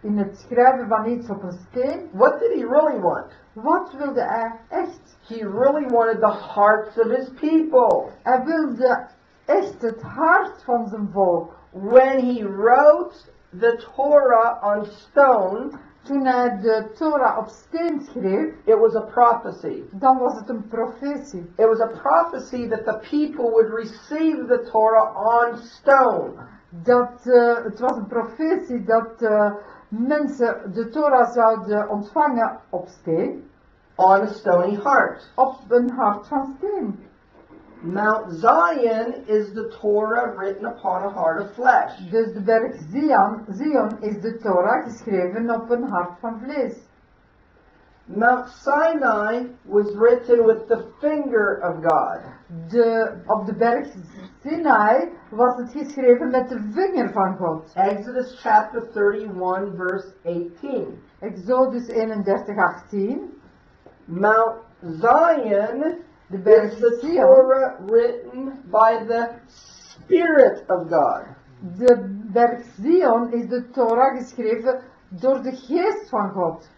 in het schrijven van iets op een steen? What did he really want? Wat wilde hij echt? He really wanted the hearts of his people. Hij wilde echt het hart van zijn volk. When he wrote the Torah on stone, Toen hij de Torah op steen schreef, it was a prophecy. dan was het een profetie. It was a prophecy that the people would receive the Torah on stone. Dat, eh, het was een profetie dat eh, mensen de Torah zouden ontvangen op steen, On a stony heart. op een hart van steen. Mount Zion is the Torah written upon a heart of flesh. Dus de berg Zion, Zion is de Torah geschreven op een hart van vlees. Mount Sinai was written with the finger of God. De, op de berg Sinai was het geschreven met de vinger van God. Exodus chapter 31, verse 18. Exodus 31, 18. Mount Zion De berg is the Zion, Torah written by the Spirit of God. de berg Zion is de Torah geschreven door de geest van God.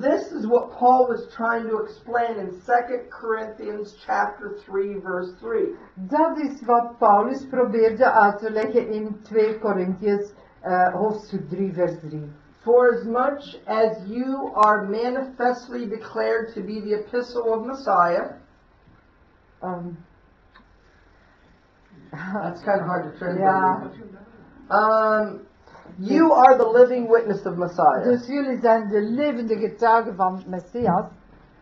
This is what Paul was trying to explain in 2 Corinthians chapter 3 verse 3. Dat is wat Paulus probeerde uit te leggen in 2 Corinthians eh, hoofdstuk 3 vers 3. For as much as you are manifestly declared to be the epistle of Messiah, Ehm, that's kind of hard to translate. ja, Um, you are the living witness of Messiah. dus jullie zijn de levende getuigen van Messias.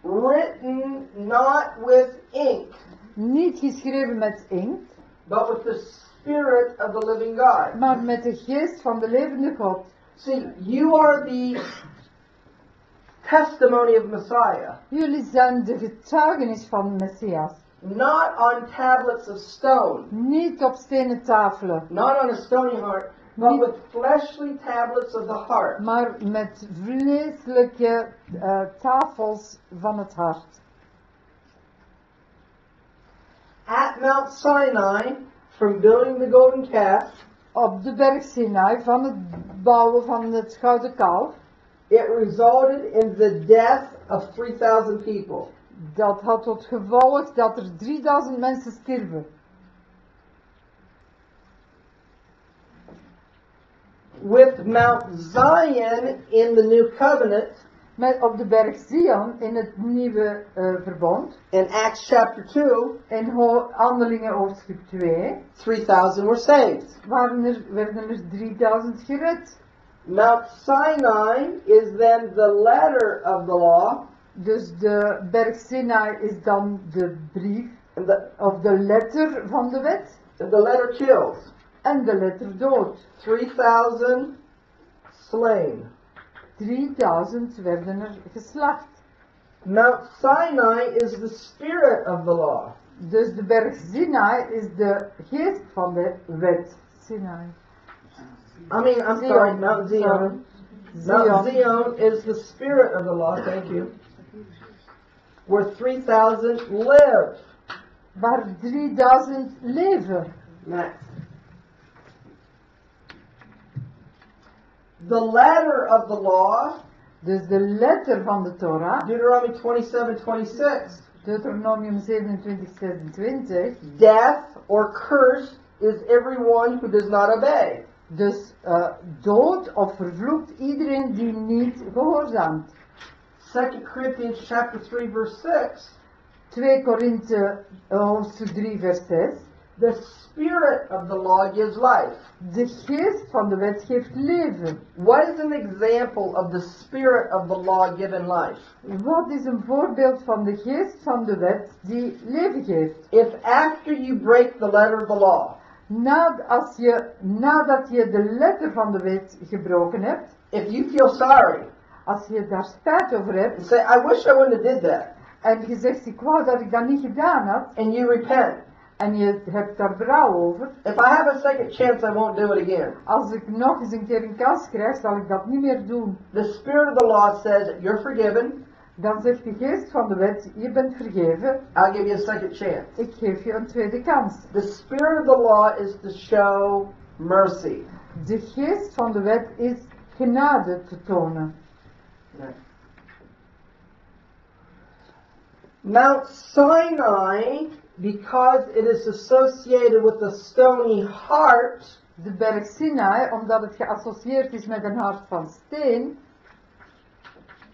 Written not with ink, Niet geschreven met inkt, but with the Spirit of the living God. maar met de geest van de levende God. See, you are the testimony of Messiah, Jullie zijn de getuigenis van Messias. Not on tablets of stone, Niet op stenen tafelen, not on a stony heart, but with fleshly tablets of the heart. maar met vleeselijke eh, tafels van het hart. At Mount Sinai, from building the golden calf, Op de berg Sinai van het bouwen van het gouden kalf. it resulted in the death of 3,000 people. Dat had tot gevolg dat er 3000 mensen stierven. With Mount Zion in the new covenant, Met, op de berg Zion in het nieuwe eh, verbond. in Acts chapter 2, In ho- Handelingen hoofdstuk 2 3,000 were saved. waren er, werden er 3000 gered. Mount Sinai is then the letter of the law, Dus de berg Sinai is dan de brief the, of de letter van de wet. and the letter kills. En de letter dood. 3,000 slain. 3000 werden er geslacht. Mount Sinai is the spirit of the law. Dus de berg Sinai is de geest van de wet. Sinai. I mean, I'm sorry, Mount Zion. Sorry. Mount Zion. Zion is the spirit of the law, thank you. Where 3,000 live. Waar 3000 leven. Next. The letter of the law, Dus de letter van de Torah. Deuteronomy 27 26. Deuteronomium 27, 26. Death or curse is everyone who does not obey. Dus eh, dood of vervloekt iedereen die niet gehoorzaamt. 2 Corinthians chapter 3 verse 6. 2 Korinthe hoofdstuk 3 vers 6. The spirit of the law gives life. De geest van de wet geeft leven. What is an example of the spirit of the law given life? Wat is een voorbeeld van de geest van de wet die leven geeft? If after you break the letter of the law, Na, als je, nadat je de letter van de wet gebroken hebt, if you feel sorry als je daar spijt over hebt say, I wish I wouldn't have did that, en je zegt ik wou dat ik dat niet gedaan had and you repent, en je hebt daar berouw over, if I have a second chance, I won't do it again. als ik nog eens een keer een kans krijg, zal ik dat niet meer doen. The spirit of the law says you're forgiven. Dan zegt de geest van de wet, je bent vergeven, I'll give you a second chance. ik geef je een tweede kans. The spirit of the law is to show mercy. De geest van de wet is genade te tonen. Mount Sinai, because it is associated with the stony heart, De berg Sinai, omdat het geassocieerd is met een hart van steen,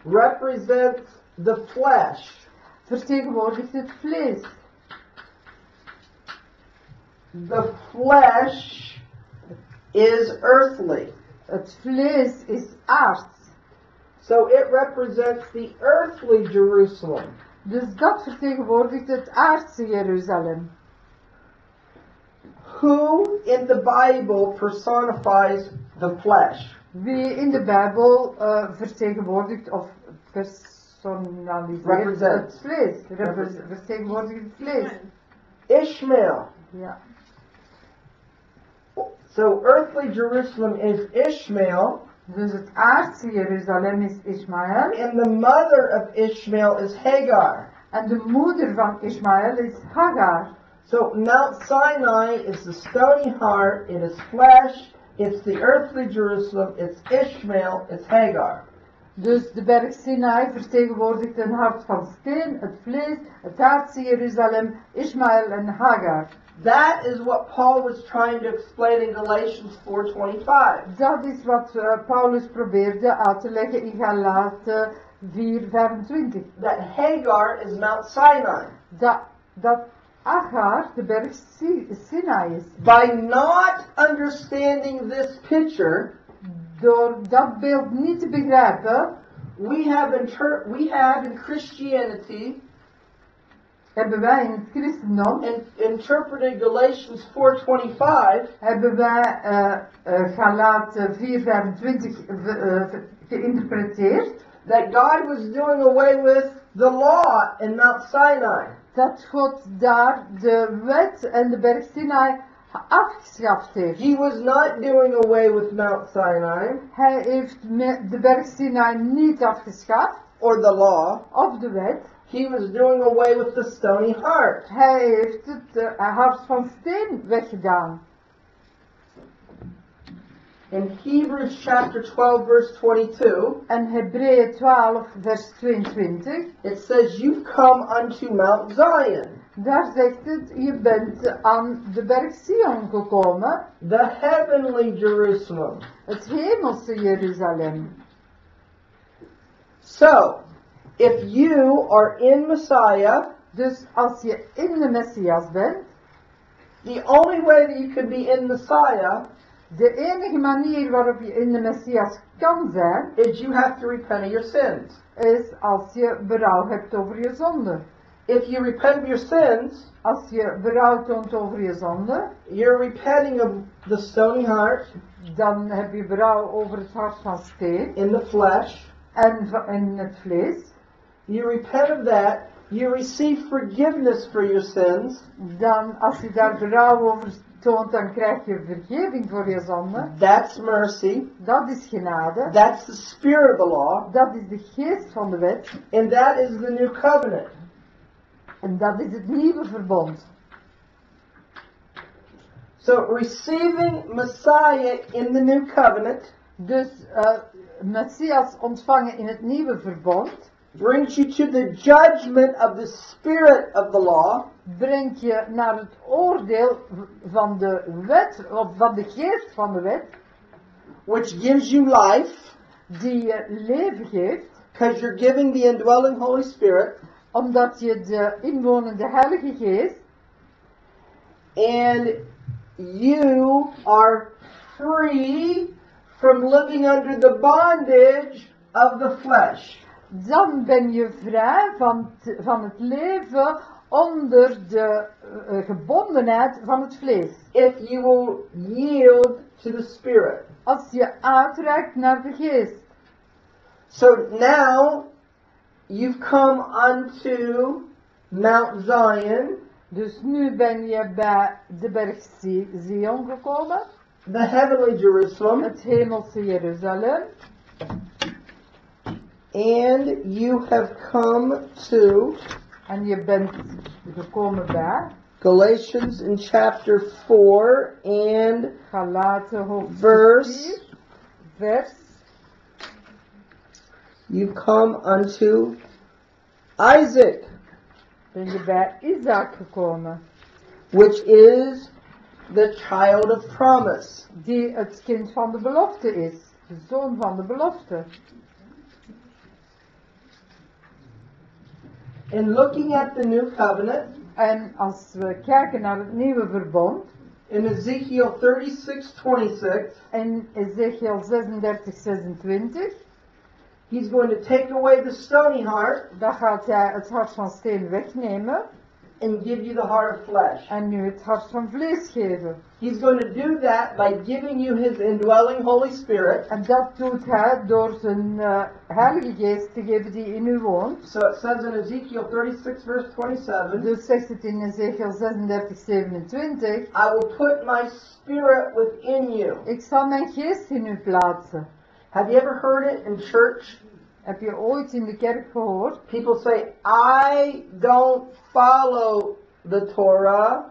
represents the flesh. vertegenwoordigt het vlees. The flesh is earthly. Het vlees is aards. So it represents the earthly Jerusalem. Dus dat vertegenwoordigt het aardse Jeruzalem. Who in the Bible personifies the flesh? Wie in de Bijbel eh, vertegenwoordigt of personaliseert het vlees. Repre- Represent. vertegenwoordigt het vlees. Ishmael. Ja. So earthly Jerusalem is Ishmael, Dus het aardse Jeruzalem is Ismaël. and the mother of Ishmael is Hagar. And the moeder van Ishmael is Hagar. So Mount Sinai is the stony heart, it is flesh, it's the earthly Jerusalem, it's Ishmael, it's Hagar. Dus de berg Sinai vertegenwoordigt een hart van steen, het vlees, het aardse Jeruzalem, Ishmael en Hagar. That is what Paul was trying to explain in Galatians 4:25. Dat is wat eh, Paulus probeerde uit te leggen in Galaten 4:25. That Hagar is Mount Sinai. Dat, dat Agar de berg Sinai is. By not understanding this picture, Door dat beeld niet te begrijpen, we have inter- we have in Christianity hebben wij in het christendom in- interpreted Galatians 4:25 hebben wij eh eh, Galaten 4:25 ge- eh, ge- geïnterpreteerd that God was doing away with the law in Mount Sinai. dat God daar de wet en de berg Sinai afgeschaft heeft. He was not doing away with Mount Sinai Hij heeft de berg Sinai niet afgeschaft, or the law. of de wet. He was doing away with the stony heart. Hij heeft het eh, hart van steen weggedaan. In Hebrews chapter 12 verse 22, En Hebreeën 12 vers 22, it says, You've come unto Mount Zion, daar zegt het, je bent aan de berg Sion gekomen, the heavenly Jerusalem. het hemelse Jeruzalem. So, if you are in Messiah, Dus als je in de Messias bent, the only way that you can be in Messiah de enige manier waarop je in de Messias kan zijn, is you have to repent of your sins. is als je berouw hebt over je zonde. If you repent of your sins, Als je berouw toont over je zonde, you're repenting of the stony heart dan heb je berouw over het hart van steen in the flesh. en in het vlees. You repent of that. You receive forgiveness for your sins. Dan, als je daar berouw over toont, dan krijg je vergeving voor je zonde. That's mercy. Dat is genade. That's the spirit of the law. Dat is de geest van de wet. And that is the new covenant. En dat is het nieuwe verbond. So receiving Messiah in the new covenant Dus eh, Messias ontvangen in het nieuwe verbond brings you to the judgment of the spirit of the law, brengt je naar het oordeel van de wet, of van de geest van de wet, which gives you life die je leven geeft, because you're giving the indwelling Holy Spirit, omdat je de inwonende Heilige Geest and you are free from living under the bondage of the flesh. Dan ben je vrij van, van het leven onder de eh, gebondenheid van het vlees. If you will yield to the Spirit. Als je uitreikt naar de geest. So now you've come unto Mount Zion, Dus nu ben je bij de berg Zi- Zion gekomen, the heavenly Jerusalem, het hemelse Jeruzalem. And you have come to En je bent gekomen bij Galatians in chapter 4 and Galaten Verse. 4, vers. you've come unto Isaac, Ben je bij Isaac gekomen, which is the child of promise. die het kind van de belofte is, de zoon van de belofte. In looking at the new covenant, En als we kijken naar het nieuwe verbond, in Ezekiel 36 26, in Ezekiel 36, 26, he's going to take away the stony heart. dan gaat hij het hart van steen wegnemen and give you the heart of flesh. en nu het hart van vlees geven. He's going to do that by giving you his indwelling Holy Spirit. En dat doet hij door zijn eh, Heilige Geest te geven die in u woont. So it says in Ezekiel 36, verse 27, Dus zegt het in Ezekiel 36, 27. I will put my spirit within you. Ik zal mijn geest in u plaatsen. Have you ever heard it in church? Heb je ooit in de kerk gehoord? People say, I don't follow the Torah.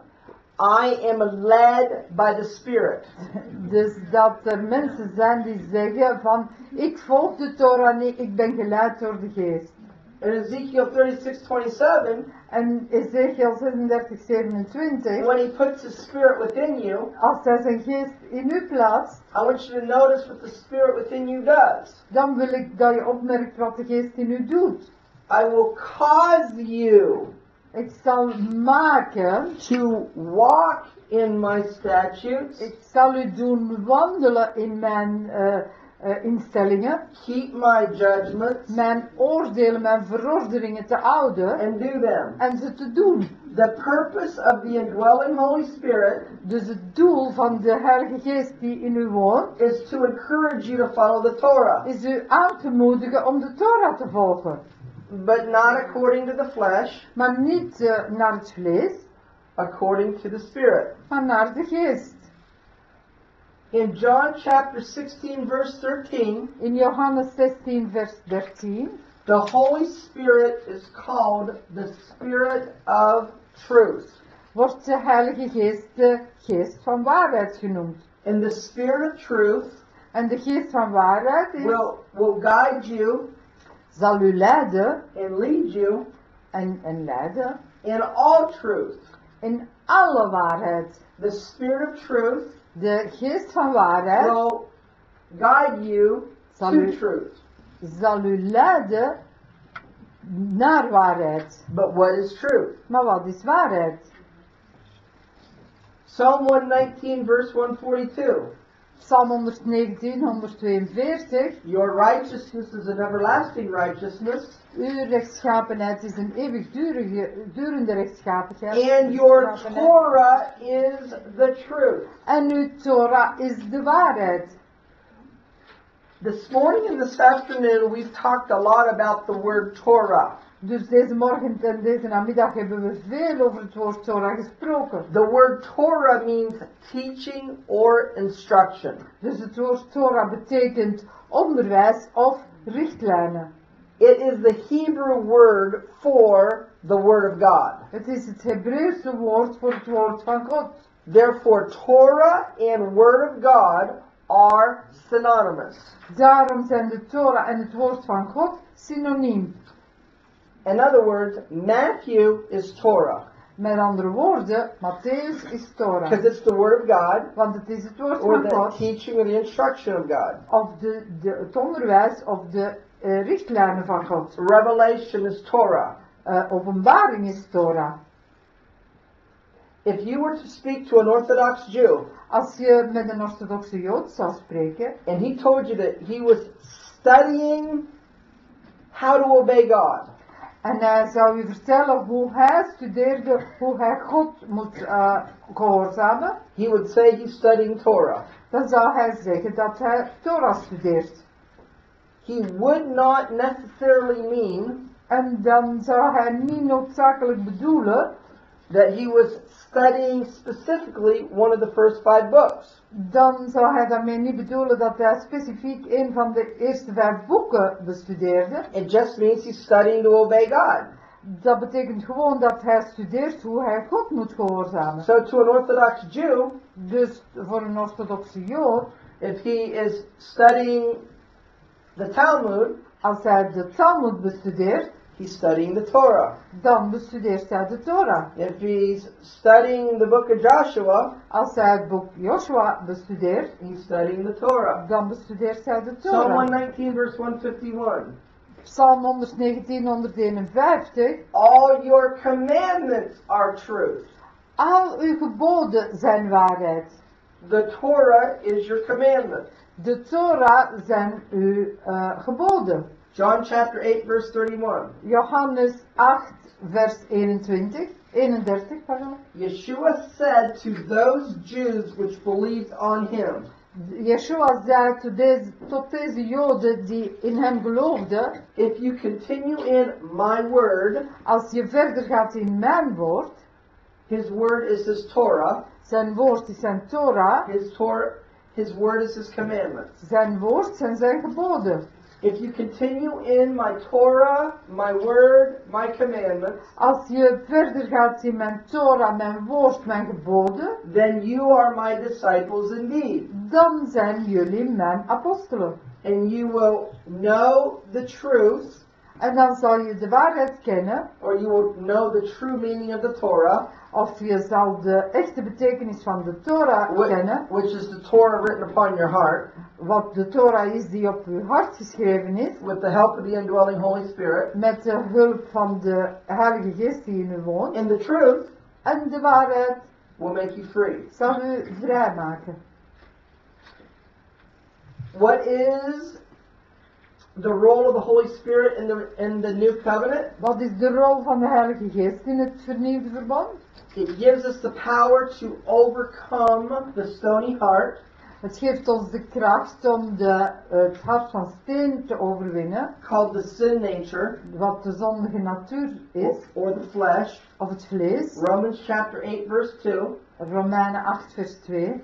I am led by the Spirit. Dus dat er mensen zijn die zeggen van ik volg de Torah niet, ik ben geleid door de geest. In Ezekiel 36 27, En Ezekiel 36, 27, when he puts his Spirit within you, als hij zijn geest in u plaatst, I want you to notice what the Spirit within you does. dan wil ik dat je opmerkt wat de geest in u doet. I will cause you Ik zal maken, to walk in my statutes, ik zal u doen wandelen in mijn eh, eh, instellingen, keep my judgments, mijn oordelen, mijn verordeningen te houden and do them. en ze te doen. The purpose of the indwelling Holy Spirit Dus het doel van de Heilige Geest die in u woont, is to encourage you to follow the Torah, is u aan te moedigen om de Torah te volgen. but not according to the flesh, Maar niet eh, naar het vlees, according to the Spirit. maar naar de geest. In John chapter 16, verse 13, In Johannes 16, vers 13, the Holy Spirit is called the Spirit of truth. wordt de Heilige Geest de Geest van waarheid genoemd. And the Spirit of truth En de Geest van waarheid is, will, will guide you zal u leiden and lead you en, en leiden in all truth. in alle waarheid. The Spirit of truth De Geest van waarheid will guide you zal to u, truth. zal u leiden naar waarheid. But what is truth? Maar wat is waarheid? Psalm 119, verse 142. Psalm 119, 142. Your righteousness is an everlasting righteousness, Uw rechtschapenheid is een eeuwigdurige, durende rechtschapenheid. and your. Torah is the truth. En uw Torah is de waarheid. This morning and this afternoon, we've talked a lot about the word Torah. Dus deze morgen en deze namiddag hebben we veel over het woord Torah gesproken. The word Torah means teaching or instruction. Dus het woord Torah betekent onderwijs of richtlijnen. It is the Hebrew word for the Word of God. Het is het Hebreeuwse woord voor het woord van God. Therefore, Torah and Word of God are synonymous. Daarom zijn de Torah en het woord van God synoniem. In other words, Matthew is Torah Met andere woorden, Matthäus is Torah. because it's the Word of God Want het is het woord or van the teaching or the instruction of God. Of de, de, het onderwijs of de eh, richtlijnen van God. Revelation is Torah. Eh, openbaring is Torah. If you were to speak to an Orthodox Jew Als je met een orthodoxe Jood zou spreken and he told you that he was studying how to obey God, en hij zou je vertellen hoe hij studeerde, hoe hij God moet eh, gehoorzamen, he would say he's studying Torah. dan zou hij zeggen dat hij Torah studeert. He would not necessarily mean En dan zou hij niet noodzakelijk bedoelen that he was studying specifically one of the first five books. dan zou hij daarmee niet bedoelen dat hij specifiek een van de eerste vijf boeken bestudeerde. It just means he's studying to obey God. Dat betekent gewoon dat hij studeert hoe hij God moet gehoorzamen. So to an Orthodox Jew, Dus voor een orthodoxe Jood, if he is studying the Talmud, als hij de Talmud bestudeert, he's studying the Torah. dan bestudeert hij de Torah. If he's studying the book of Joshua, Als hij het boek Joshua bestudeert, he's studying the Torah. dan bestudeert hij de Torah. Psalm Torah. 119, verse 151. Psalm 119, 151. All your commandments are truth. Al uw geboden zijn waarheid. The Torah is your commandment. De Torah zijn uw eh, geboden. John chapter 8, verse 31. Johannes 8, vers 21, 31, pardon. Yeshua said to those Jews which believed on him, Yeshua zei tot deze, tot deze Joden die in hem geloofden, If you continue in my word, als je verder gaat in mijn woord, his word is his Torah, zijn woord is zijn Torah, his Torah, his word is his commandments. zijn woord zijn zijn geboden. If you continue in my Torah, my word, my commandments, Als je verder gaat in mijn Torah, mijn woord, mijn geboden, then you are my disciples indeed. dan zijn jullie mijn apostelen. And you will know the truth, En dan zal je de waarheid kennen, or you will know the true meaning of the Torah, of je zal de echte betekenis van de Torah kennen, which is the Torah written upon your heart, wat de Torah is die op uw hart geschreven is, with the help of the indwelling Holy Spirit. met de hulp van de Heilige Geest die in u woont. And the truth En de waarheid will make you free. zal u vrijmaken. What is the role of the Holy Spirit in the in the new covenant? Wat is de rol van de Heilige Geest in het vernieuwde verbond? It gives us the power to overcome the stony heart Het geeft ons de kracht om de, eh, het hart van steen te overwinnen, called the sin nature wat de zondige natuur is, or the flesh. of het vlees. Romans chapter 8 verse 2. Romeinen 8 vers 2.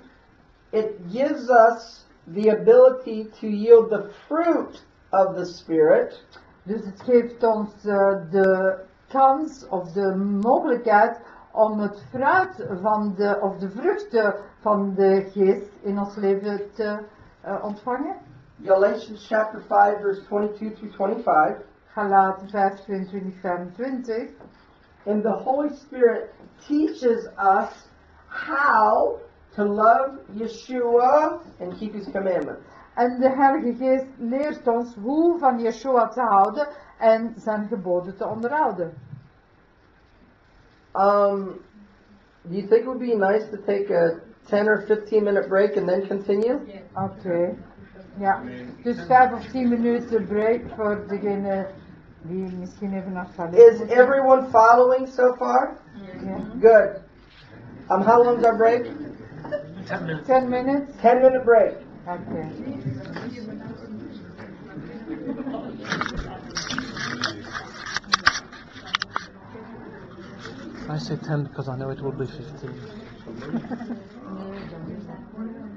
It gives us the ability to yield the fruit of the spirit Dus het geeft ons eh, de kans of de mogelijkheid om het fruit van de, of de vruchten van de geest in ons leven te eh, ontvangen. Galatians chapter 5 verse 22 through 25. Galaten 5, 22, 25. And the Holy Spirit teaches us how to love Yeshua and keep his commandments. En de Heilige Geest leert ons hoe van Yeshua te houden en zijn geboden te onderhouden. Um, do you think it would be nice to take a 10 or 15 minute break and then continue? Oké. Ja, dus 5 of 10 minuten break voor degene die misschien even naar Is everyone following so far? Ja. Good. Um, how long's our break? 10 minutes? 10 minute break. I say 10 because I know it will be 15.